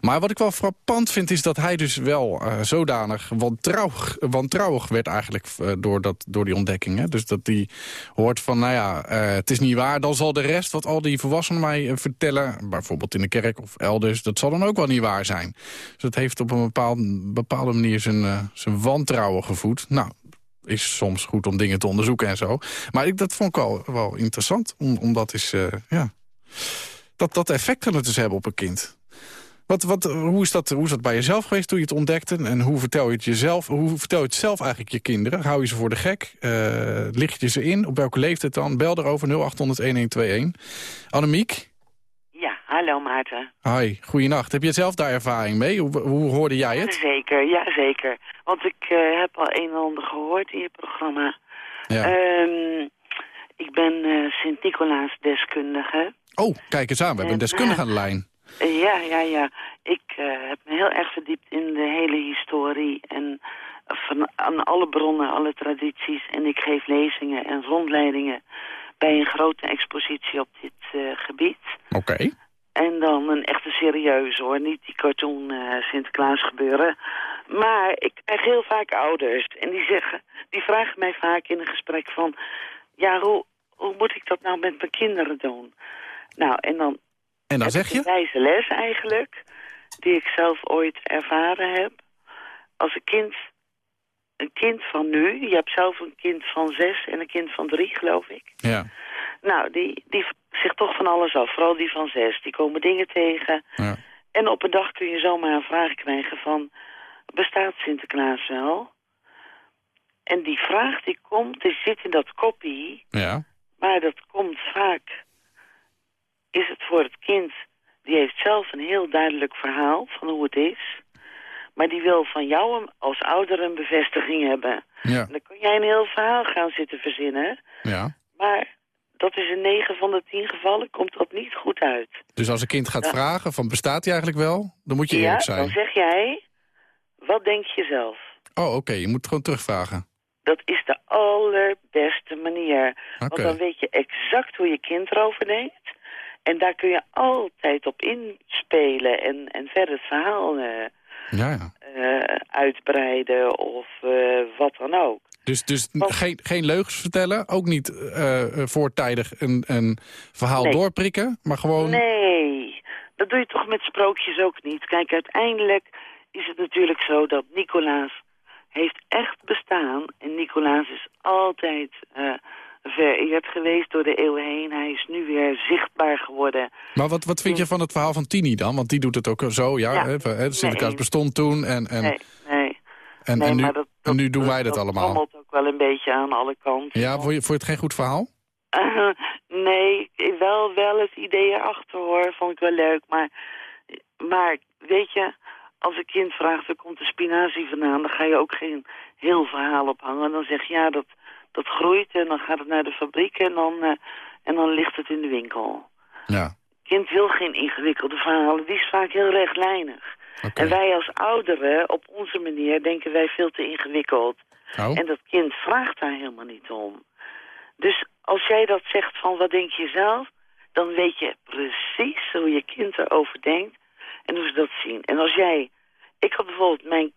Maar wat ik wel frappant vind is dat hij dus wel eh, zodanig wantrouwig, wantrouwig werd... eigenlijk eh, door, dat, door die ontdekking. Hè? Dus dat hij hoort van, nou ja, eh, het is niet waar... dan zal de rest wat al die volwassenen mij vertellen... bijvoorbeeld in de kerk of elders, dat zal dan ook wel niet waar zijn. Dus dat heeft op een bepaald, bepaalde manier zijn, zijn wantrouwen gevoed. Nou, is soms goed om dingen te onderzoeken en zo. Maar ik, dat vond ik wel, wel interessant. Om, om dat, is, eh, ja, dat, dat effect het dus hebben op een kind. Wat, wat, hoe, is dat, hoe is dat bij jezelf geweest toen je het ontdekte? En hoe vertel je het jezelf? Hoe vertel je het zelf eigenlijk je kinderen? Hou je ze voor de gek? Eh licht je ze in? Op welke leeftijd dan? Bel erover 0800-1121. Annemiek? Hallo Maarten. Hi, goeienacht. Heb je zelf daar ervaring mee? Hoe, hoe hoorde jij het? Zeker, ja zeker. Want ik eh, heb al een en ander gehoord in je programma. Ja. Ehm, ik ben eh Sint-Nicolaas deskundige. Oh, kijk eens aan. We hebben een deskundige aan de lijn. Eh, ja, ja, ja. Ik eh, heb me heel erg verdiept in de hele historie en van aan alle bronnen, alle tradities. En ik geef lezingen en rondleidingen bij een grote expositie op dit eh, gebied. Oké. En dan een echte serieuze hoor, niet die cartoon eh, Sinterklaas gebeuren. Maar ik krijg heel vaak ouders en die zeggen, die vragen mij vaak in een gesprek van, ja, hoe, hoe moet ik dat nou met mijn kinderen doen? Nou, en dan En dan zeg je? een wijze les eigenlijk, die ik zelf ooit ervaren heb. Als een kind, een kind van nu, je hebt zelf een kind van zes en een kind van drie, geloof ik. Ja. Nou, die, die zegt toch van alles af. Vooral die van zes. Die komen dingen tegen. Ja. En op een dag kun je zomaar een vraag krijgen van... bestaat Sinterklaas wel? En die vraag die komt, die zit in dat koppie... Ja. maar dat komt vaak... is het voor het kind... die heeft zelf een heel duidelijk verhaal van hoe het is... maar die wil van jou als ouder een bevestiging hebben. Ja. En dan kun jij een heel verhaal gaan zitten verzinnen... ja. maar dat is in 9 van de 10 gevallen komt dat niet goed uit. Dus als een kind gaat vragen van bestaat hij eigenlijk wel, dan moet je ja, eerlijk dan zijn. zeg jij, wat denk je zelf? Oh, oké, je moet gewoon terugvragen. Dat is de allerbeste manier. Want dan weet je exact hoe je kind erover denkt. En daar kun je altijd op inspelen en, en verder het verhaal eh, Ja, ja. eh, uitbreiden of eh, wat dan ook. Dus, dus geen, geen leugens vertellen, ook niet eh, eh, voortijdig een, een verhaal Nee. doorprikken, maar gewoon... Nee, dat doe je toch met sprookjes ook niet. Kijk, uiteindelijk is het natuurlijk zo dat Nicolaas heeft echt bestaan. En Nicolaas is altijd eh vereerd geweest door de eeuwen heen. Hij is nu weer zichtbaar geworden. Maar wat, wat vind je van het verhaal van Tini dan? Want die doet het ook zo, ja, Ja, hè, Sinterklaas nee. bestond toen en, en, nee, nee. En, nee, en, nu, dat- en nu doen wij dat, allemaal. rommelt ook wel een beetje aan alle kanten. Ja, vond je, vond je het geen goed verhaal? Eh, [laughs] nee, wel, wel het idee erachter hoor, vond ik wel leuk. Maar, maar weet je, als een kind vraagt waar komt de spinazie vandaan... dan ga je ook geen heel verhaal ophangen. Dan zeg je ja, dat, dat groeit en dan gaat het naar de fabriek en dan, eh, en dan ligt het in de winkel. Ja. Kind wil geen ingewikkelde verhalen, die is vaak heel rechtlijnig. En wij als ouderen, op onze manier, denken wij veel te ingewikkeld. Oh. En dat kind vraagt daar helemaal niet om. Dus als jij dat zegt van wat denk je zelf, dan weet je precies hoe je kind erover denkt en hoe ze dat zien. En als jij, ik had bijvoorbeeld mijn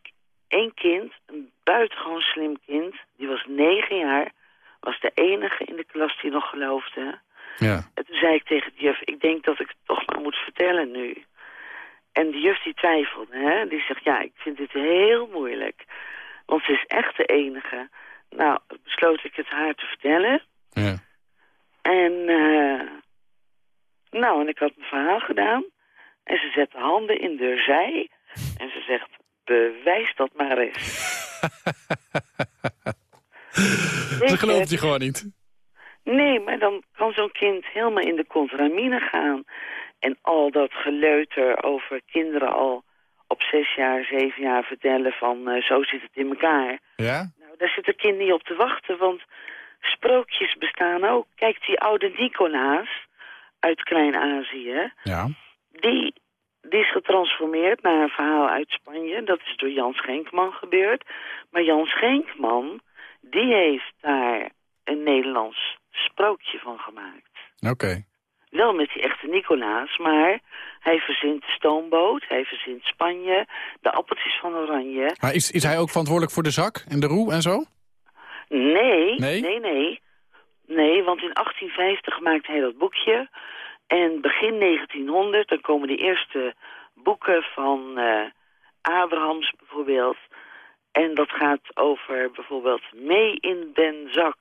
één kind, een buitengewoon slim kind, die was negen jaar, was de enige in de klas die nog geloofde. Ja. En toen zei ik tegen de juf, ik denk dat ik het toch maar moet vertellen nu. En de juf die twijfelde, hè? die zegt, ja, ik vind dit heel moeilijk. Want ze is echt de enige. Nou, besloot ik het vertellen. Ja. En, eh, nou, en ik had mijn verhaal gedaan. En ze zet de handen in de zij. En ze zegt, bewijs dat maar eens. [laughs] Ze gelooft je gewoon niet. Nee, maar dan kan zo'n kind helemaal in de contramine gaan. En al dat geleuter over kinderen al op zes jaar, zeven jaar vertellen van eh, zo zit het in elkaar. Ja? Nou, daar zit een kind niet op te wachten, want sprookjes bestaan ook. Kijk, die oude Nicolaas uit Klein-Azië, Ja. die, die is getransformeerd naar een verhaal uit Spanje. Dat is door Jan Schenkman gebeurd. Maar Jan Schenkman, die heeft daar een Nederlands sprookje van gemaakt. Oké. Wel met die echte Nicolaas, maar hij verzint de stoomboot, hij verzint Spanje, de appeltjes van Oranje. Maar is, is hij ook verantwoordelijk voor de zak en de roe en zo? Nee, Nee? nee, nee. Nee, want in 1850 maakt hij dat boekje. En begin 1900, dan komen de eerste boeken van eh, Abrahams bijvoorbeeld. En dat gaat over bijvoorbeeld mee in den zak.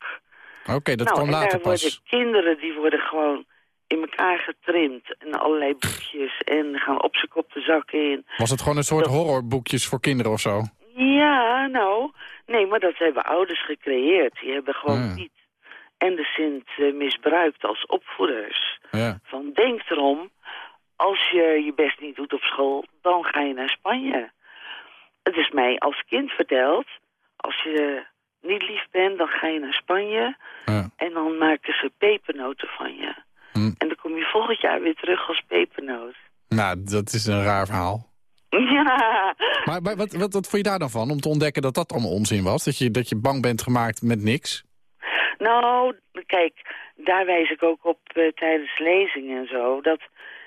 Oké, dat nou, kwam en later daar pas. worden kinderen, die worden gewoon in elkaar getrimd. En allerlei boekjes en gaan op z'n kop de zak in. Was het gewoon een soort horrorboekjes voor kinderen of zo? Ja, nou, nee, maar dat hebben ouders gecreëerd. Die hebben gewoon Ja. Piet en de Sint eh, misbruikt als opvoeders. Ja. Van denk erom, als je je best niet doet op school, dan ga je naar Spanje. Het is mij als kind verteld, als je niet lief bent, dan ga je naar Spanje. Ja. En dan maken ze pepernoten van je. Hm. En dan kom je volgend jaar weer terug als pepernoot. Nou, dat is een raar verhaal. [laughs] Ja, Maar, maar wat, wat, wat vond je daar dan van, om te ontdekken dat dat allemaal onzin was? Dat je, dat je bang bent gemaakt met niks? Nou, kijk, daar wijs ik ook op eh, tijdens lezingen en zo. Dat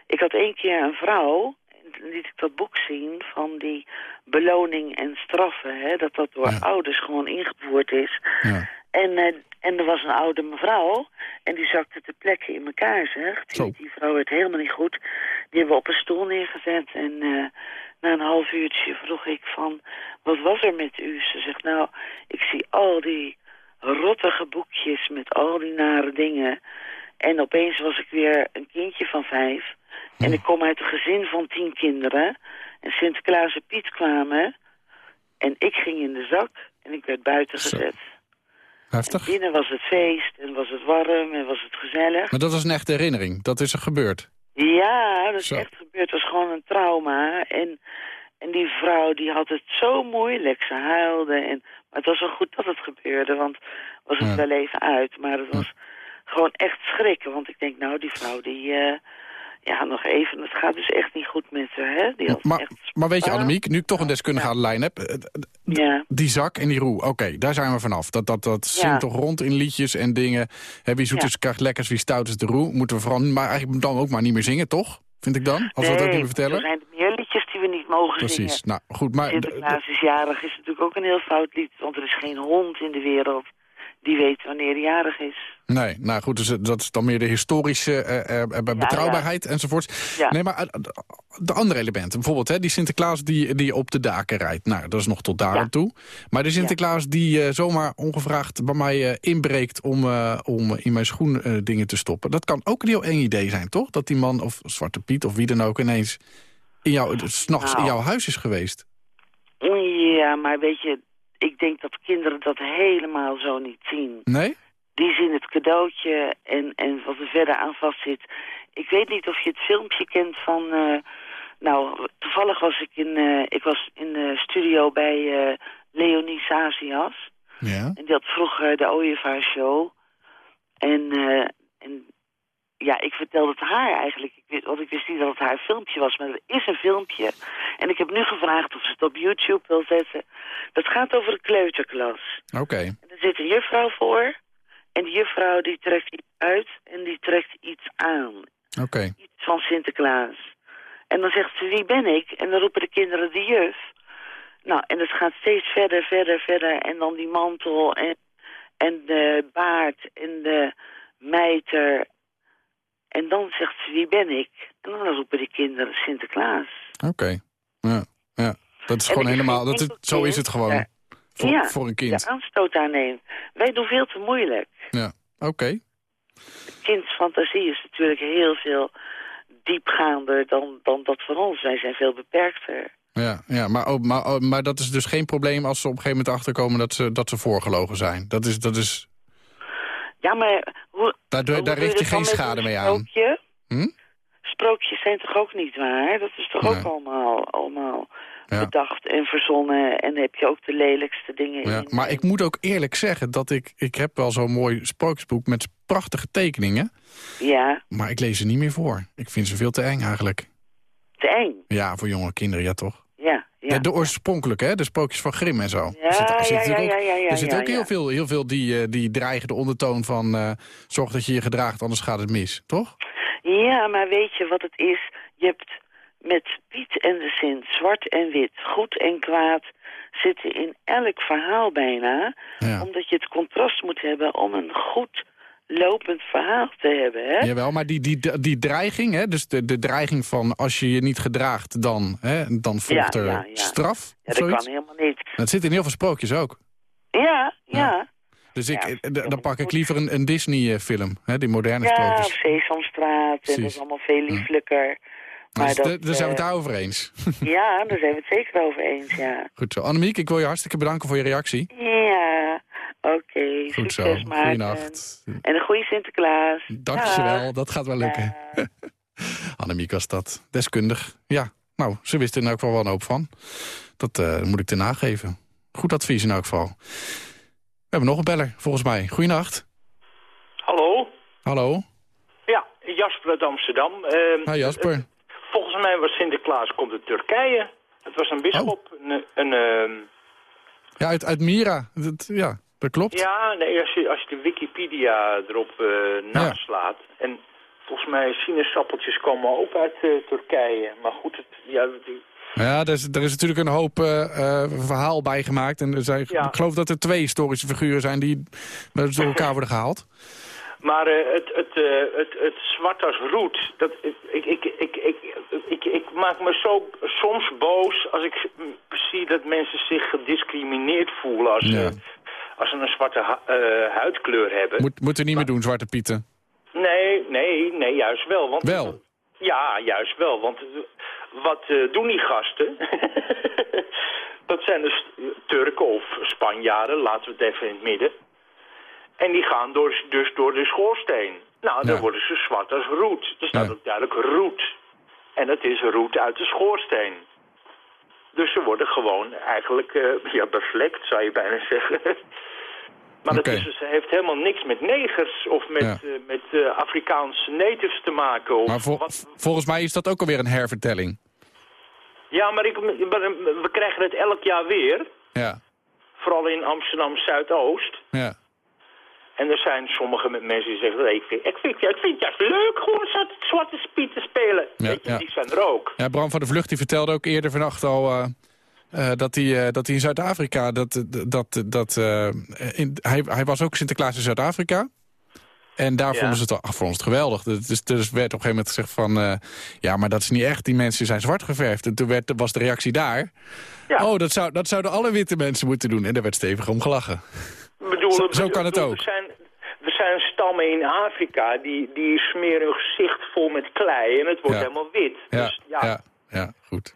ik had één keer een vrouw, liet ik dat boek zien van die beloning en straffen. Hè, dat dat door ouders gewoon ingevoerd is. Ja. En, eh, en er was een oude mevrouw en die zakte ter plekke in elkaar, zeg. Die, die vrouw werd helemaal niet goed. Die hebben we op een stoel neergezet en eh, na een half uurtje vroeg ik van... Wat was er met u? Ze zegt, nou, ik zie al die rottige boekjes met al die nare dingen. En opeens was ik weer een kindje van vijf. En ik kom uit een gezin van tien kinderen. En Sinterklaas en Piet kwamen. En ik ging in de zak en ik werd buiten gezet. Heftig. Binnen was het feest en was het warm en was het gezellig. Maar dat was een echte herinnering. Dat is er gebeurd. Ja, dat is Zo. echt gebeurd. Het was gewoon een trauma. En, en die vrouw die had het zo moeilijk. Ze huilde. En, maar het was wel goed dat het gebeurde, want was het Ja. wel even uit. Maar het was gewoon echt schrikken. Want ik denk, nou, die vrouw die... eh, ja, nog even. Het gaat dus echt niet goed met haar, hè? Die had Maar, echt... maar weet je, Ah. Annemiek, nu ik toch een deskundige aan de lijn heb... eh, Ja. Die zak en die roe, oké, daar zijn we vanaf. Dat, dat, dat Ja. zingt toch rond in liedjes en dingen. Hè, wie zoet Ja. is krijgt lekkers, wie stout is de roe. Moeten we vooral maar eigenlijk dan ook maar niet meer zingen, toch? Vind ik dan? Als we dat ook niet meer er vertellen? zijn er meer liedjes die we niet mogen Precies. zingen. Nou, goed, maar... Sinterklaas is jarig is natuurlijk ook een heel fout lied. Want er is geen hond in de wereld die weet wanneer hij jarig is. Nee, nou goed, dus dat is dan meer de historische eh, eh, eh, betrouwbaarheid enzovoorts. Ja. Nee, maar eh, de andere elementen, bijvoorbeeld hè, die Sinterklaas die, die op de daken rijdt. Nou, dat is nog tot daar aan toe. Maar de Sinterklaas die eh, zomaar ongevraagd bij mij eh, inbreekt om, eh, om in mijn schoen eh, dingen te stoppen. Dat kan ook een heel eng idee zijn, toch? Dat die man, of Zwarte Piet of wie dan ook, ineens in jou, s'nachts in Nou. jouw huis is geweest. Ja, maar weet je, ik denk dat kinderen dat helemaal zo niet zien. Nee? Die zien het cadeautje en, en wat er verder aan vast zit. Ik weet niet of je het filmpje kent van... eh, nou, toevallig was ik in, eh, ik was in de studio bij eh Leonie Sazias. Ja. En die had vroeger de Ooievaar-show. En, eh, en ja, ik vertelde het haar eigenlijk. Ik wist, want ik wist niet dat het haar filmpje was, maar er is een filmpje. En ik heb nu gevraagd of ze het op YouTube wil zetten. Dat gaat over de kleuterklas. Oké. Er zit een juffrouw voor. En die juffrouw die trekt iets uit en die trekt iets aan. Oké. Iets van Sinterklaas. En dan zegt ze, wie ben ik? En dan roepen de kinderen de juf. Nou, en het gaat steeds verder, verder, verder. En dan die mantel en, en de baard en de mijter. En dan zegt ze, wie ben ik? En dan roepen de kinderen Sinterklaas. Oké. Ja. ja. Dat is En gewoon helemaal, dat is, zo is het gewoon. Voor, ja, voor een kind. de aanstoot daar neemt. Wij doen veel te moeilijk. Ja, oké. Kinds fantasie is natuurlijk heel veel diepgaander dan, dan dat van ons. Wij zijn veel beperkter. Ja, ja maar, maar, maar dat is dus geen probleem als ze op een gegeven moment achterkomen dat ze, dat ze voorgelogen zijn. Dat is, dat is, Ja, maar hoe, daar hoe richt je geen schade mee aan. Hm? Sprookjes zijn toch ook niet waar? Dat is toch Nee. ook allemaal, allemaal Ja. bedacht en verzonnen. En heb je ook de lelijkste dingen Ja, in. maar ik moet ook eerlijk zeggen dat ik... Ik heb wel zo'n mooi sprookjesboek met prachtige tekeningen. Ja, Maar ik lees ze niet meer voor. Ik vind ze veel te eng eigenlijk. te eng. Ja, voor jonge kinderen, ja toch? Ja, de oorspronkelijke, hè? De sprookjes van Grimm en zo. Ja, zit- zit ja, ja, ook- ja, ja, Er zit ook heel veel, heel veel die, eh, die dreigen de ondertoon van... eh, zorg dat je je gedraagt, anders gaat het mis, toch? Ja, maar weet je wat het is? Je hebt met Piet en de Sint, zwart en wit, goed en kwaad... zitten in elk verhaal bijna. Omdat je het contrast moet hebben om een goed lopend verhaal te hebben. Hè? Jawel, maar die, die, die dreiging, hè? dus de, de dreiging van als je je niet gedraagt... dan, hè, dan volgt Ja, er ja, ja. straf Ja, dat zoiets. kan helemaal niet. Dat zit in heel veel sprookjes ook. Ja, ja. Dus ik, Ja, eh, dan pak ik liever een, een Disney-film, hè, die moderne Ja, sprookjes. of Sesamstraat. En dat is allemaal veel lieflijker. Maar dus dat, daar- daar zijn we het eh, daarover eens. [laughs] Ja, daar zijn we het zeker over eens, ja. Goed zo. Annemiek, ik wil je hartstikke bedanken voor je reactie. Ja, oké. Goed zo. Succes. Goeienacht. En een goede Sinterklaas. Dankjewel, Dag. dat gaat wel lukken. [laughs] Annemiek was dat. Deskundig. Ja, nou, ze wist er in elk geval wel een hoop van. Dat eh, moet ik erna geven. Goed advies in elk geval. We hebben nog een beller, volgens mij. Goeienacht. Hallo? Hallo. Ja, Jasper uit Amsterdam. Ehm, Hi Jasper. Volgens mij was Sinterklaas komt uit Turkije. Het was een bischop. Oh. Een, een, ehm, Ja, uit, uit Mira. Dat, ja, dat klopt. ja, nee, als, je, als je de Wikipedia erop eh, naslaat. En volgens mij sinaasappeltjes komen ook uit eh, Turkije. Maar goed, het, ja, die- Ja, er is, er is natuurlijk een hoop eh, verhaal bij gemaakt. En er zijn, Ja. ik geloof dat er twee historische figuren zijn die door elkaar worden gehaald. Maar het, het, eh, het, het zwart als roet, dat, ik, ik, ik, ik, ik, ik, ik maak me zo soms boos als ik zie dat mensen zich gediscrimineerd voelen als, Ja. ze, als ze een zwarte eh, huidkleur hebben. Moet, moet er niet meer doen, Zwarte Pieten. Nee, nee, nee, juist wel. Want, Wel? Ja, juist wel. Want eh, wat eh, doen die gasten? [laughs] dat zijn dus Turken of Spanjaarden, laten we het even in het midden. En die gaan door, dus door de schoorsteen. Nou, dan Ja. worden ze zwart als roet. Er staat Ja. ook duidelijk roet. En het is roet uit de schoorsteen. Dus ze worden gewoon eigenlijk eh, ja, bevlekt, zou je bijna zeggen. [laughs] maar dat Oké. is, dus- heeft helemaal niks met negers of met, Ja. eh, met eh, Afrikaanse natives te maken. Of Maar vol- wat. volgens mij is dat ook alweer een hervertelling. Ja, maar ik, maar we krijgen het elk jaar weer. Ja, Vooral in Amsterdam Zuidoost. ja. En er zijn sommige met mensen die zeggen... Ik vind, ik vind, ik vind het juist leuk gewoon zwarte, zwarte spiet te spelen. Ja, Weet je, ja. die zijn er ook. Ja, Bram van der Vlucht die vertelde ook eerder vannacht al... eh, eh, dat hij eh, dat hij in Zuid-Afrika... Dat, dat, dat, eh, in, hij, hij was ook Sinterklaas in Zuid-Afrika. En daar Ja. vonden ze het, ach, vonden ze het geweldig. Dus, dus werd op een gegeven moment gezegd van... eh, ja, maar dat is niet echt, die mensen zijn zwart geverfd. En toen werd, was de reactie daar... Ja. Oh, dat, zou, dat zouden alle witte mensen moeten doen. En daar werd stevig om gelachen. Bedoel, Zo- kan het ook. Er zijn, er zijn stammen in Afrika die, die smeren hun gezicht vol met klei en het wordt Ja. helemaal wit. Dus ja, ja, ja, goed.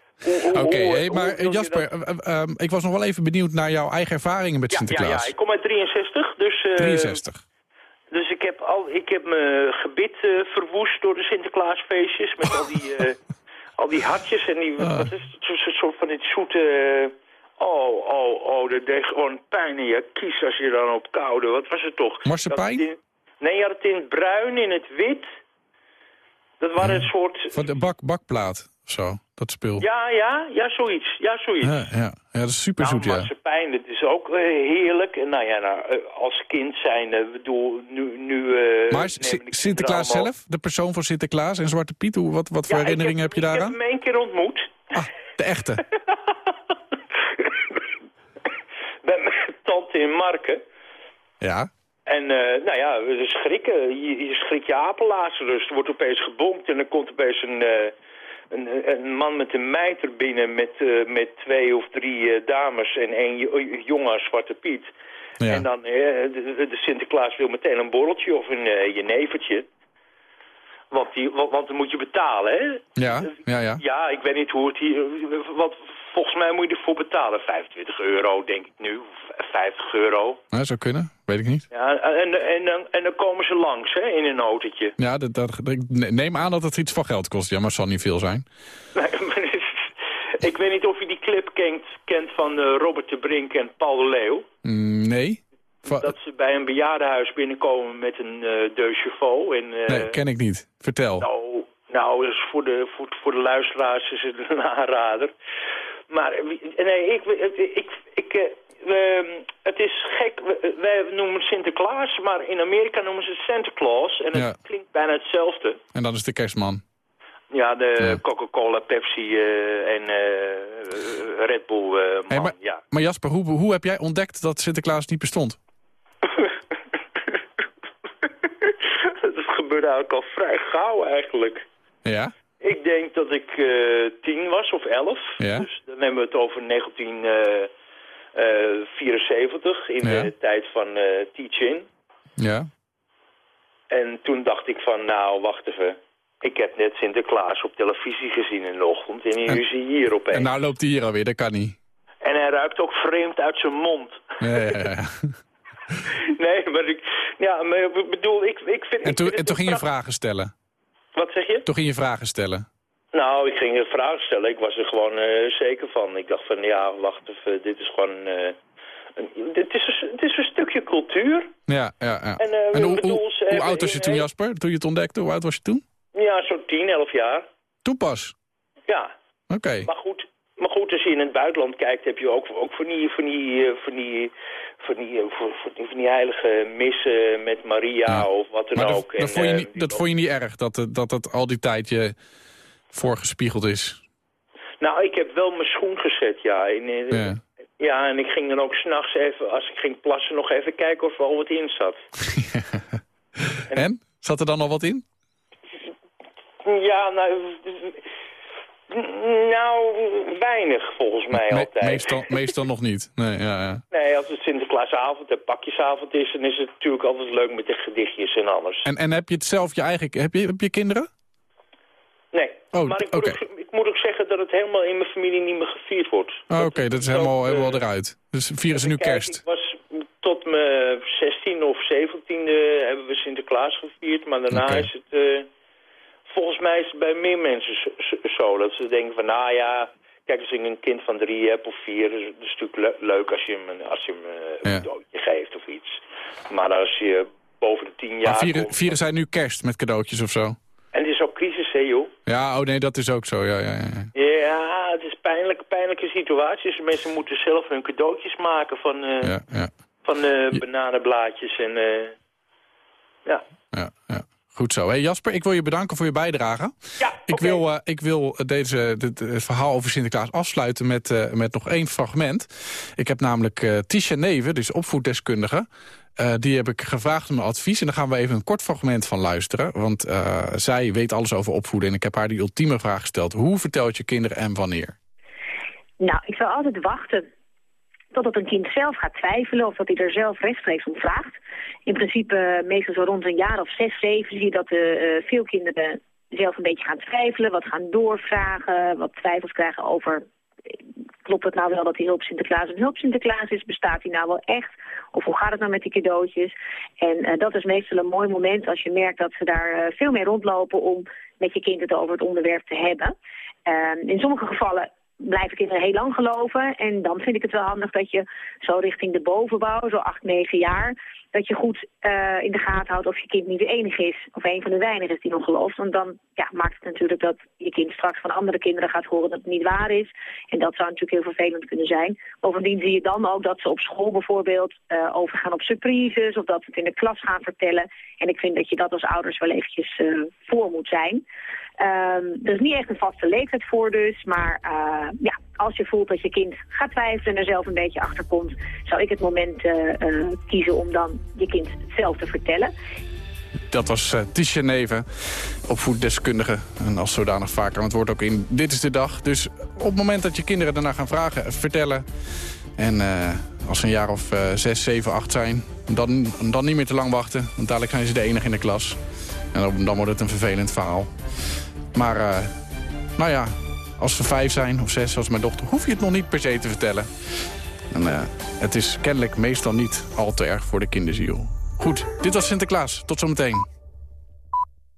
Oké, hey, maar eh, Jasper, dat- eh, eh, ehm, ik was nog wel even benieuwd naar jouw eigen ervaringen met Ja, Sinterklaas. ja, ik kom uit 63, dus... eh, 63. Dus ik heb, al, ik heb mijn gebit eh, verwoest door de Sinterklaasfeestjes. Met al die, eh, [laughs] al die hartjes en die... Ah. Wat is het? Soort- van dit zoete... eh, oh, oh, oh, dat deed gewoon pijn in je kies als je dan op koude. Wat was het toch? Marsepein? Nee, je had het in het bruin, in het wit. Dat waren een soort... Van de bak, bakplaat of zo, dat. Ja, ja, ja, zoiets. Ja, zoiets. ja, ja. ja dat is super zoet, nou, ja. marsepein, dat is ook eh, heerlijk. En nou ja, nou, eh, als kind zijn, ik bedoel, nu... nu eh, Maar Sinterklaas zelf, de persoon van Sinterklaas en Zwarte Piet, hoe, wat, wat voor Ja, ik herinneringen heb, je Ik daaraan? heb hem één keer ontmoet. Ah, de echte. [laughs] Bij mijn tante in Marken. Ja, En nou ja, we schrikken. Je, je schrik je apenlazen. Dus er wordt opeens gebompt en er komt opeens een, een, een man met een mijter binnen met, eh, met twee of drie eh, dames en één jo- jongen Zwarte Piet. Ja. En dan, eh, de, Sinterklaas wil meteen een borreltje of een uh, jenevertje. Want, die, want, want dan moet je betalen, hè? Ja, ja, ja. Ja, ik weet niet hoe het hier... Want volgens mij moet je ervoor betalen. 25 euro, denk ik nu. Of 50 euro. Nou, zou kunnen. Weet ik niet. Ja, en, en, dan, en dan komen ze langs, hè, in een autootje. Ja, dat, dat, ik neem aan dat het iets van geld kost. Ja, maar het zal niet veel zijn. Nee, [laughs] maar het is- ik weet niet of je die clip kent, kent van eh, Robert de Brink en Paul de Leeuw. Mm, nee? Va- Dat ze bij een bejaardenhuis binnenkomen met een eh deux chevaux. En, eh, nee, ken ik niet. Vertel. Nou, nou dus voor, de, voor, voor de luisteraars is het een [laughs] aanrader. Maar nee, ik, ik, ik, ik, we- het is gek. Wij noemen het Sinterklaas, maar in Amerika noemen ze het Santa Claus. En het klinkt bijna hetzelfde. En dan is de kerstman. Ja, de Ja. Coca-Cola, Pepsi eh, en eh, Red Bull man. Hey, maar, ja. maar Jasper, hoe, hoe heb jij ontdekt dat Sinterklaas niet bestond? [laughs] dat gebeurde eigenlijk al vrij gauw eigenlijk. Ja? Ik denk dat ik eh, tien was of elf. Ja. Dus dan hebben we het over 1974 in Ja. de tijd van eh Teach-In. Ja. En toen dacht ik van, nou, wacht even. Ik heb net Sinterklaas op televisie gezien in de ochtend. En nu is hij hier opeens. En nou loopt hij hier alweer, dat kan niet. En hij ruikt ook vreemd uit zijn mond. Ja, ja, ja. [laughs] nee, maar ik, ja, maar ik bedoel, ik, ik vind... En toen, en toen ging je vragen stellen. Wat zeg je? Toen ging je vragen stellen. Nou, ik ging een vraag stellen. Ik was er gewoon eh, zeker van. Ik dacht van, ja, wacht even, dit is gewoon... eh, een, dit is een, het is een stukje cultuur. Ja, ja, ja. En, eh, En hoe, bedoel, hoe, oud was je toen, Jasper? Toen je het ontdekte? Hoe oud was je toen? Ja, zo'n 10, 11 jaar. Toen pas? Ja. Oké. Maar goed, maar goed, als je in het buitenland kijkt, heb je ook, ook van die, van die, van die, van die, van die, van die heilige missen met Maria of wat dan Maar dat, ook. dat, En, vond je niet, dat vond je niet erg, dat dat het al die tijd je voorgespiegeld is? Nou, ik heb wel mijn schoen gezet, ja. In, eh, Ja. ja, en ik ging dan ook s'nachts even, als ik ging plassen, nog even kijken of er al wat in zat. [laughs] En? Zat er dan al wat in? Ja, nou... Nou, weinig volgens mij Me- altijd. meestal, [laughs] meestal nog niet. Nee, ja, ja. Nee, als het Sinterklaasavond en pakjesavond is, dan is het natuurlijk altijd leuk met de gedichtjes en alles. En, en heb je het zelf je eigen... Heb je, heb je kinderen? Nee, Oh, maar ik moet, ook, ik moet ook zeggen dat het helemaal in mijn familie niet meer gevierd wordt. Oh, Oké, dat is helemaal, eh, helemaal eruit. Dus vieren ze nu kerst? was tot mijn 16 of 17e hebben we Sinterklaas gevierd, maar daarna is het... eh, volgens mij is het bij meer mensen zo- dat ze denken van, nou ja... Kijk, als ik een kind van drie heb of vier, is het is natuurlijk le- leuk als je hem, een- als je hem eh, Ja. een cadeautje geeft of iets. Maar als je boven de tien jaar Maar vieren, komt... vieren zij nu kerst met cadeautjes of zo? En het is ook crisis, hè joh. Ja, oh nee, dat is ook zo. Ja, ja, ja. Ja, het is pijnlijk, pijnlijke situaties. Mensen moeten zelf hun cadeautjes maken van, eh, ja, ja, van eh, bananenblaadjes en... eh, ja. ja, ja. Goed zo. Hey Jasper, ik wil je bedanken voor je bijdrage. Ja, ik, wil, eh, ik wil deze, dit eh, verhaal over Sinterklaas afsluiten met, eh, met nog één fragment. Ik heb namelijk Tisha Neven, dus opvoeddeskundige. Die heb ik gevraagd om advies. En daar gaan we even een kort fragment van luisteren. Want zij weet alles over opvoeden. En ik heb haar die ultieme vraag gesteld. Hoe vertelt je kinderen en wanneer? Nou, ik zou altijd wachten totdat een kind zelf gaat twijfelen of dat hij er zelf rechtstreeks om vraagt. In principe, eh, meestal zo rond een jaar of zes, zeven, zie je dat eh, eh, veel kinderen zelf een beetje gaan twijfelen, wat gaan doorvragen, wat twijfels krijgen over... Klopt het nou wel dat die hulp Sinterklaas een hulp Sinterklaas is? Bestaat die nou wel echt? Of hoe gaat het nou met die cadeautjes? En dat is meestal een mooi moment als je merkt dat ze daar veel mee rondlopen om met je kind het over het onderwerp te hebben. Ehm, in sommige gevallen blijven kinderen heel lang geloven. En dan vind ik het wel handig dat je zo richting de bovenbouw, zo acht, negen jaar, dat je goed eh, in de gaten houdt of je kind niet de enige is, of een van de weinigen is die nog gelooft. Want dan ja, maakt het natuurlijk dat je kind straks van andere kinderen gaat horen dat het niet waar is. En dat zou natuurlijk heel vervelend kunnen zijn. Bovendien zie je dan ook dat ze op school bijvoorbeeld eh, overgaan op surprises, of dat ze het in de klas gaan vertellen. En ik vind dat je dat als ouders wel eventjes eh, voor moet zijn. Ehm, er is niet echt een vaste leeftijd voor dus, maar eh, ja, als je voelt dat je kind gaat twijfelen en er zelf een beetje achter komt, zou ik het moment eh, eh, kiezen om dan je kind zelf te vertellen. Dat was uh, Tisha Neven, opvoeddeskundige. En als zodanig vaak aan het woord ook in Dit is de Dag. Dus op het moment dat je kinderen daarna gaan vragen, vertellen... En als ze een jaar of 6, 7, 8 zijn, dan, dan niet meer te lang wachten. Want dadelijk zijn ze de enige in de klas. En dan, wordt het een vervelend verhaal. Maar, uh, nou ja, als ze vijf zijn of zes, zoals mijn dochter... hoef je het nog niet per se te vertellen. En, uh, het is kennelijk meestal niet al te erg voor de kinderziel. Goed, dit was Sinterklaas. Tot zometeen.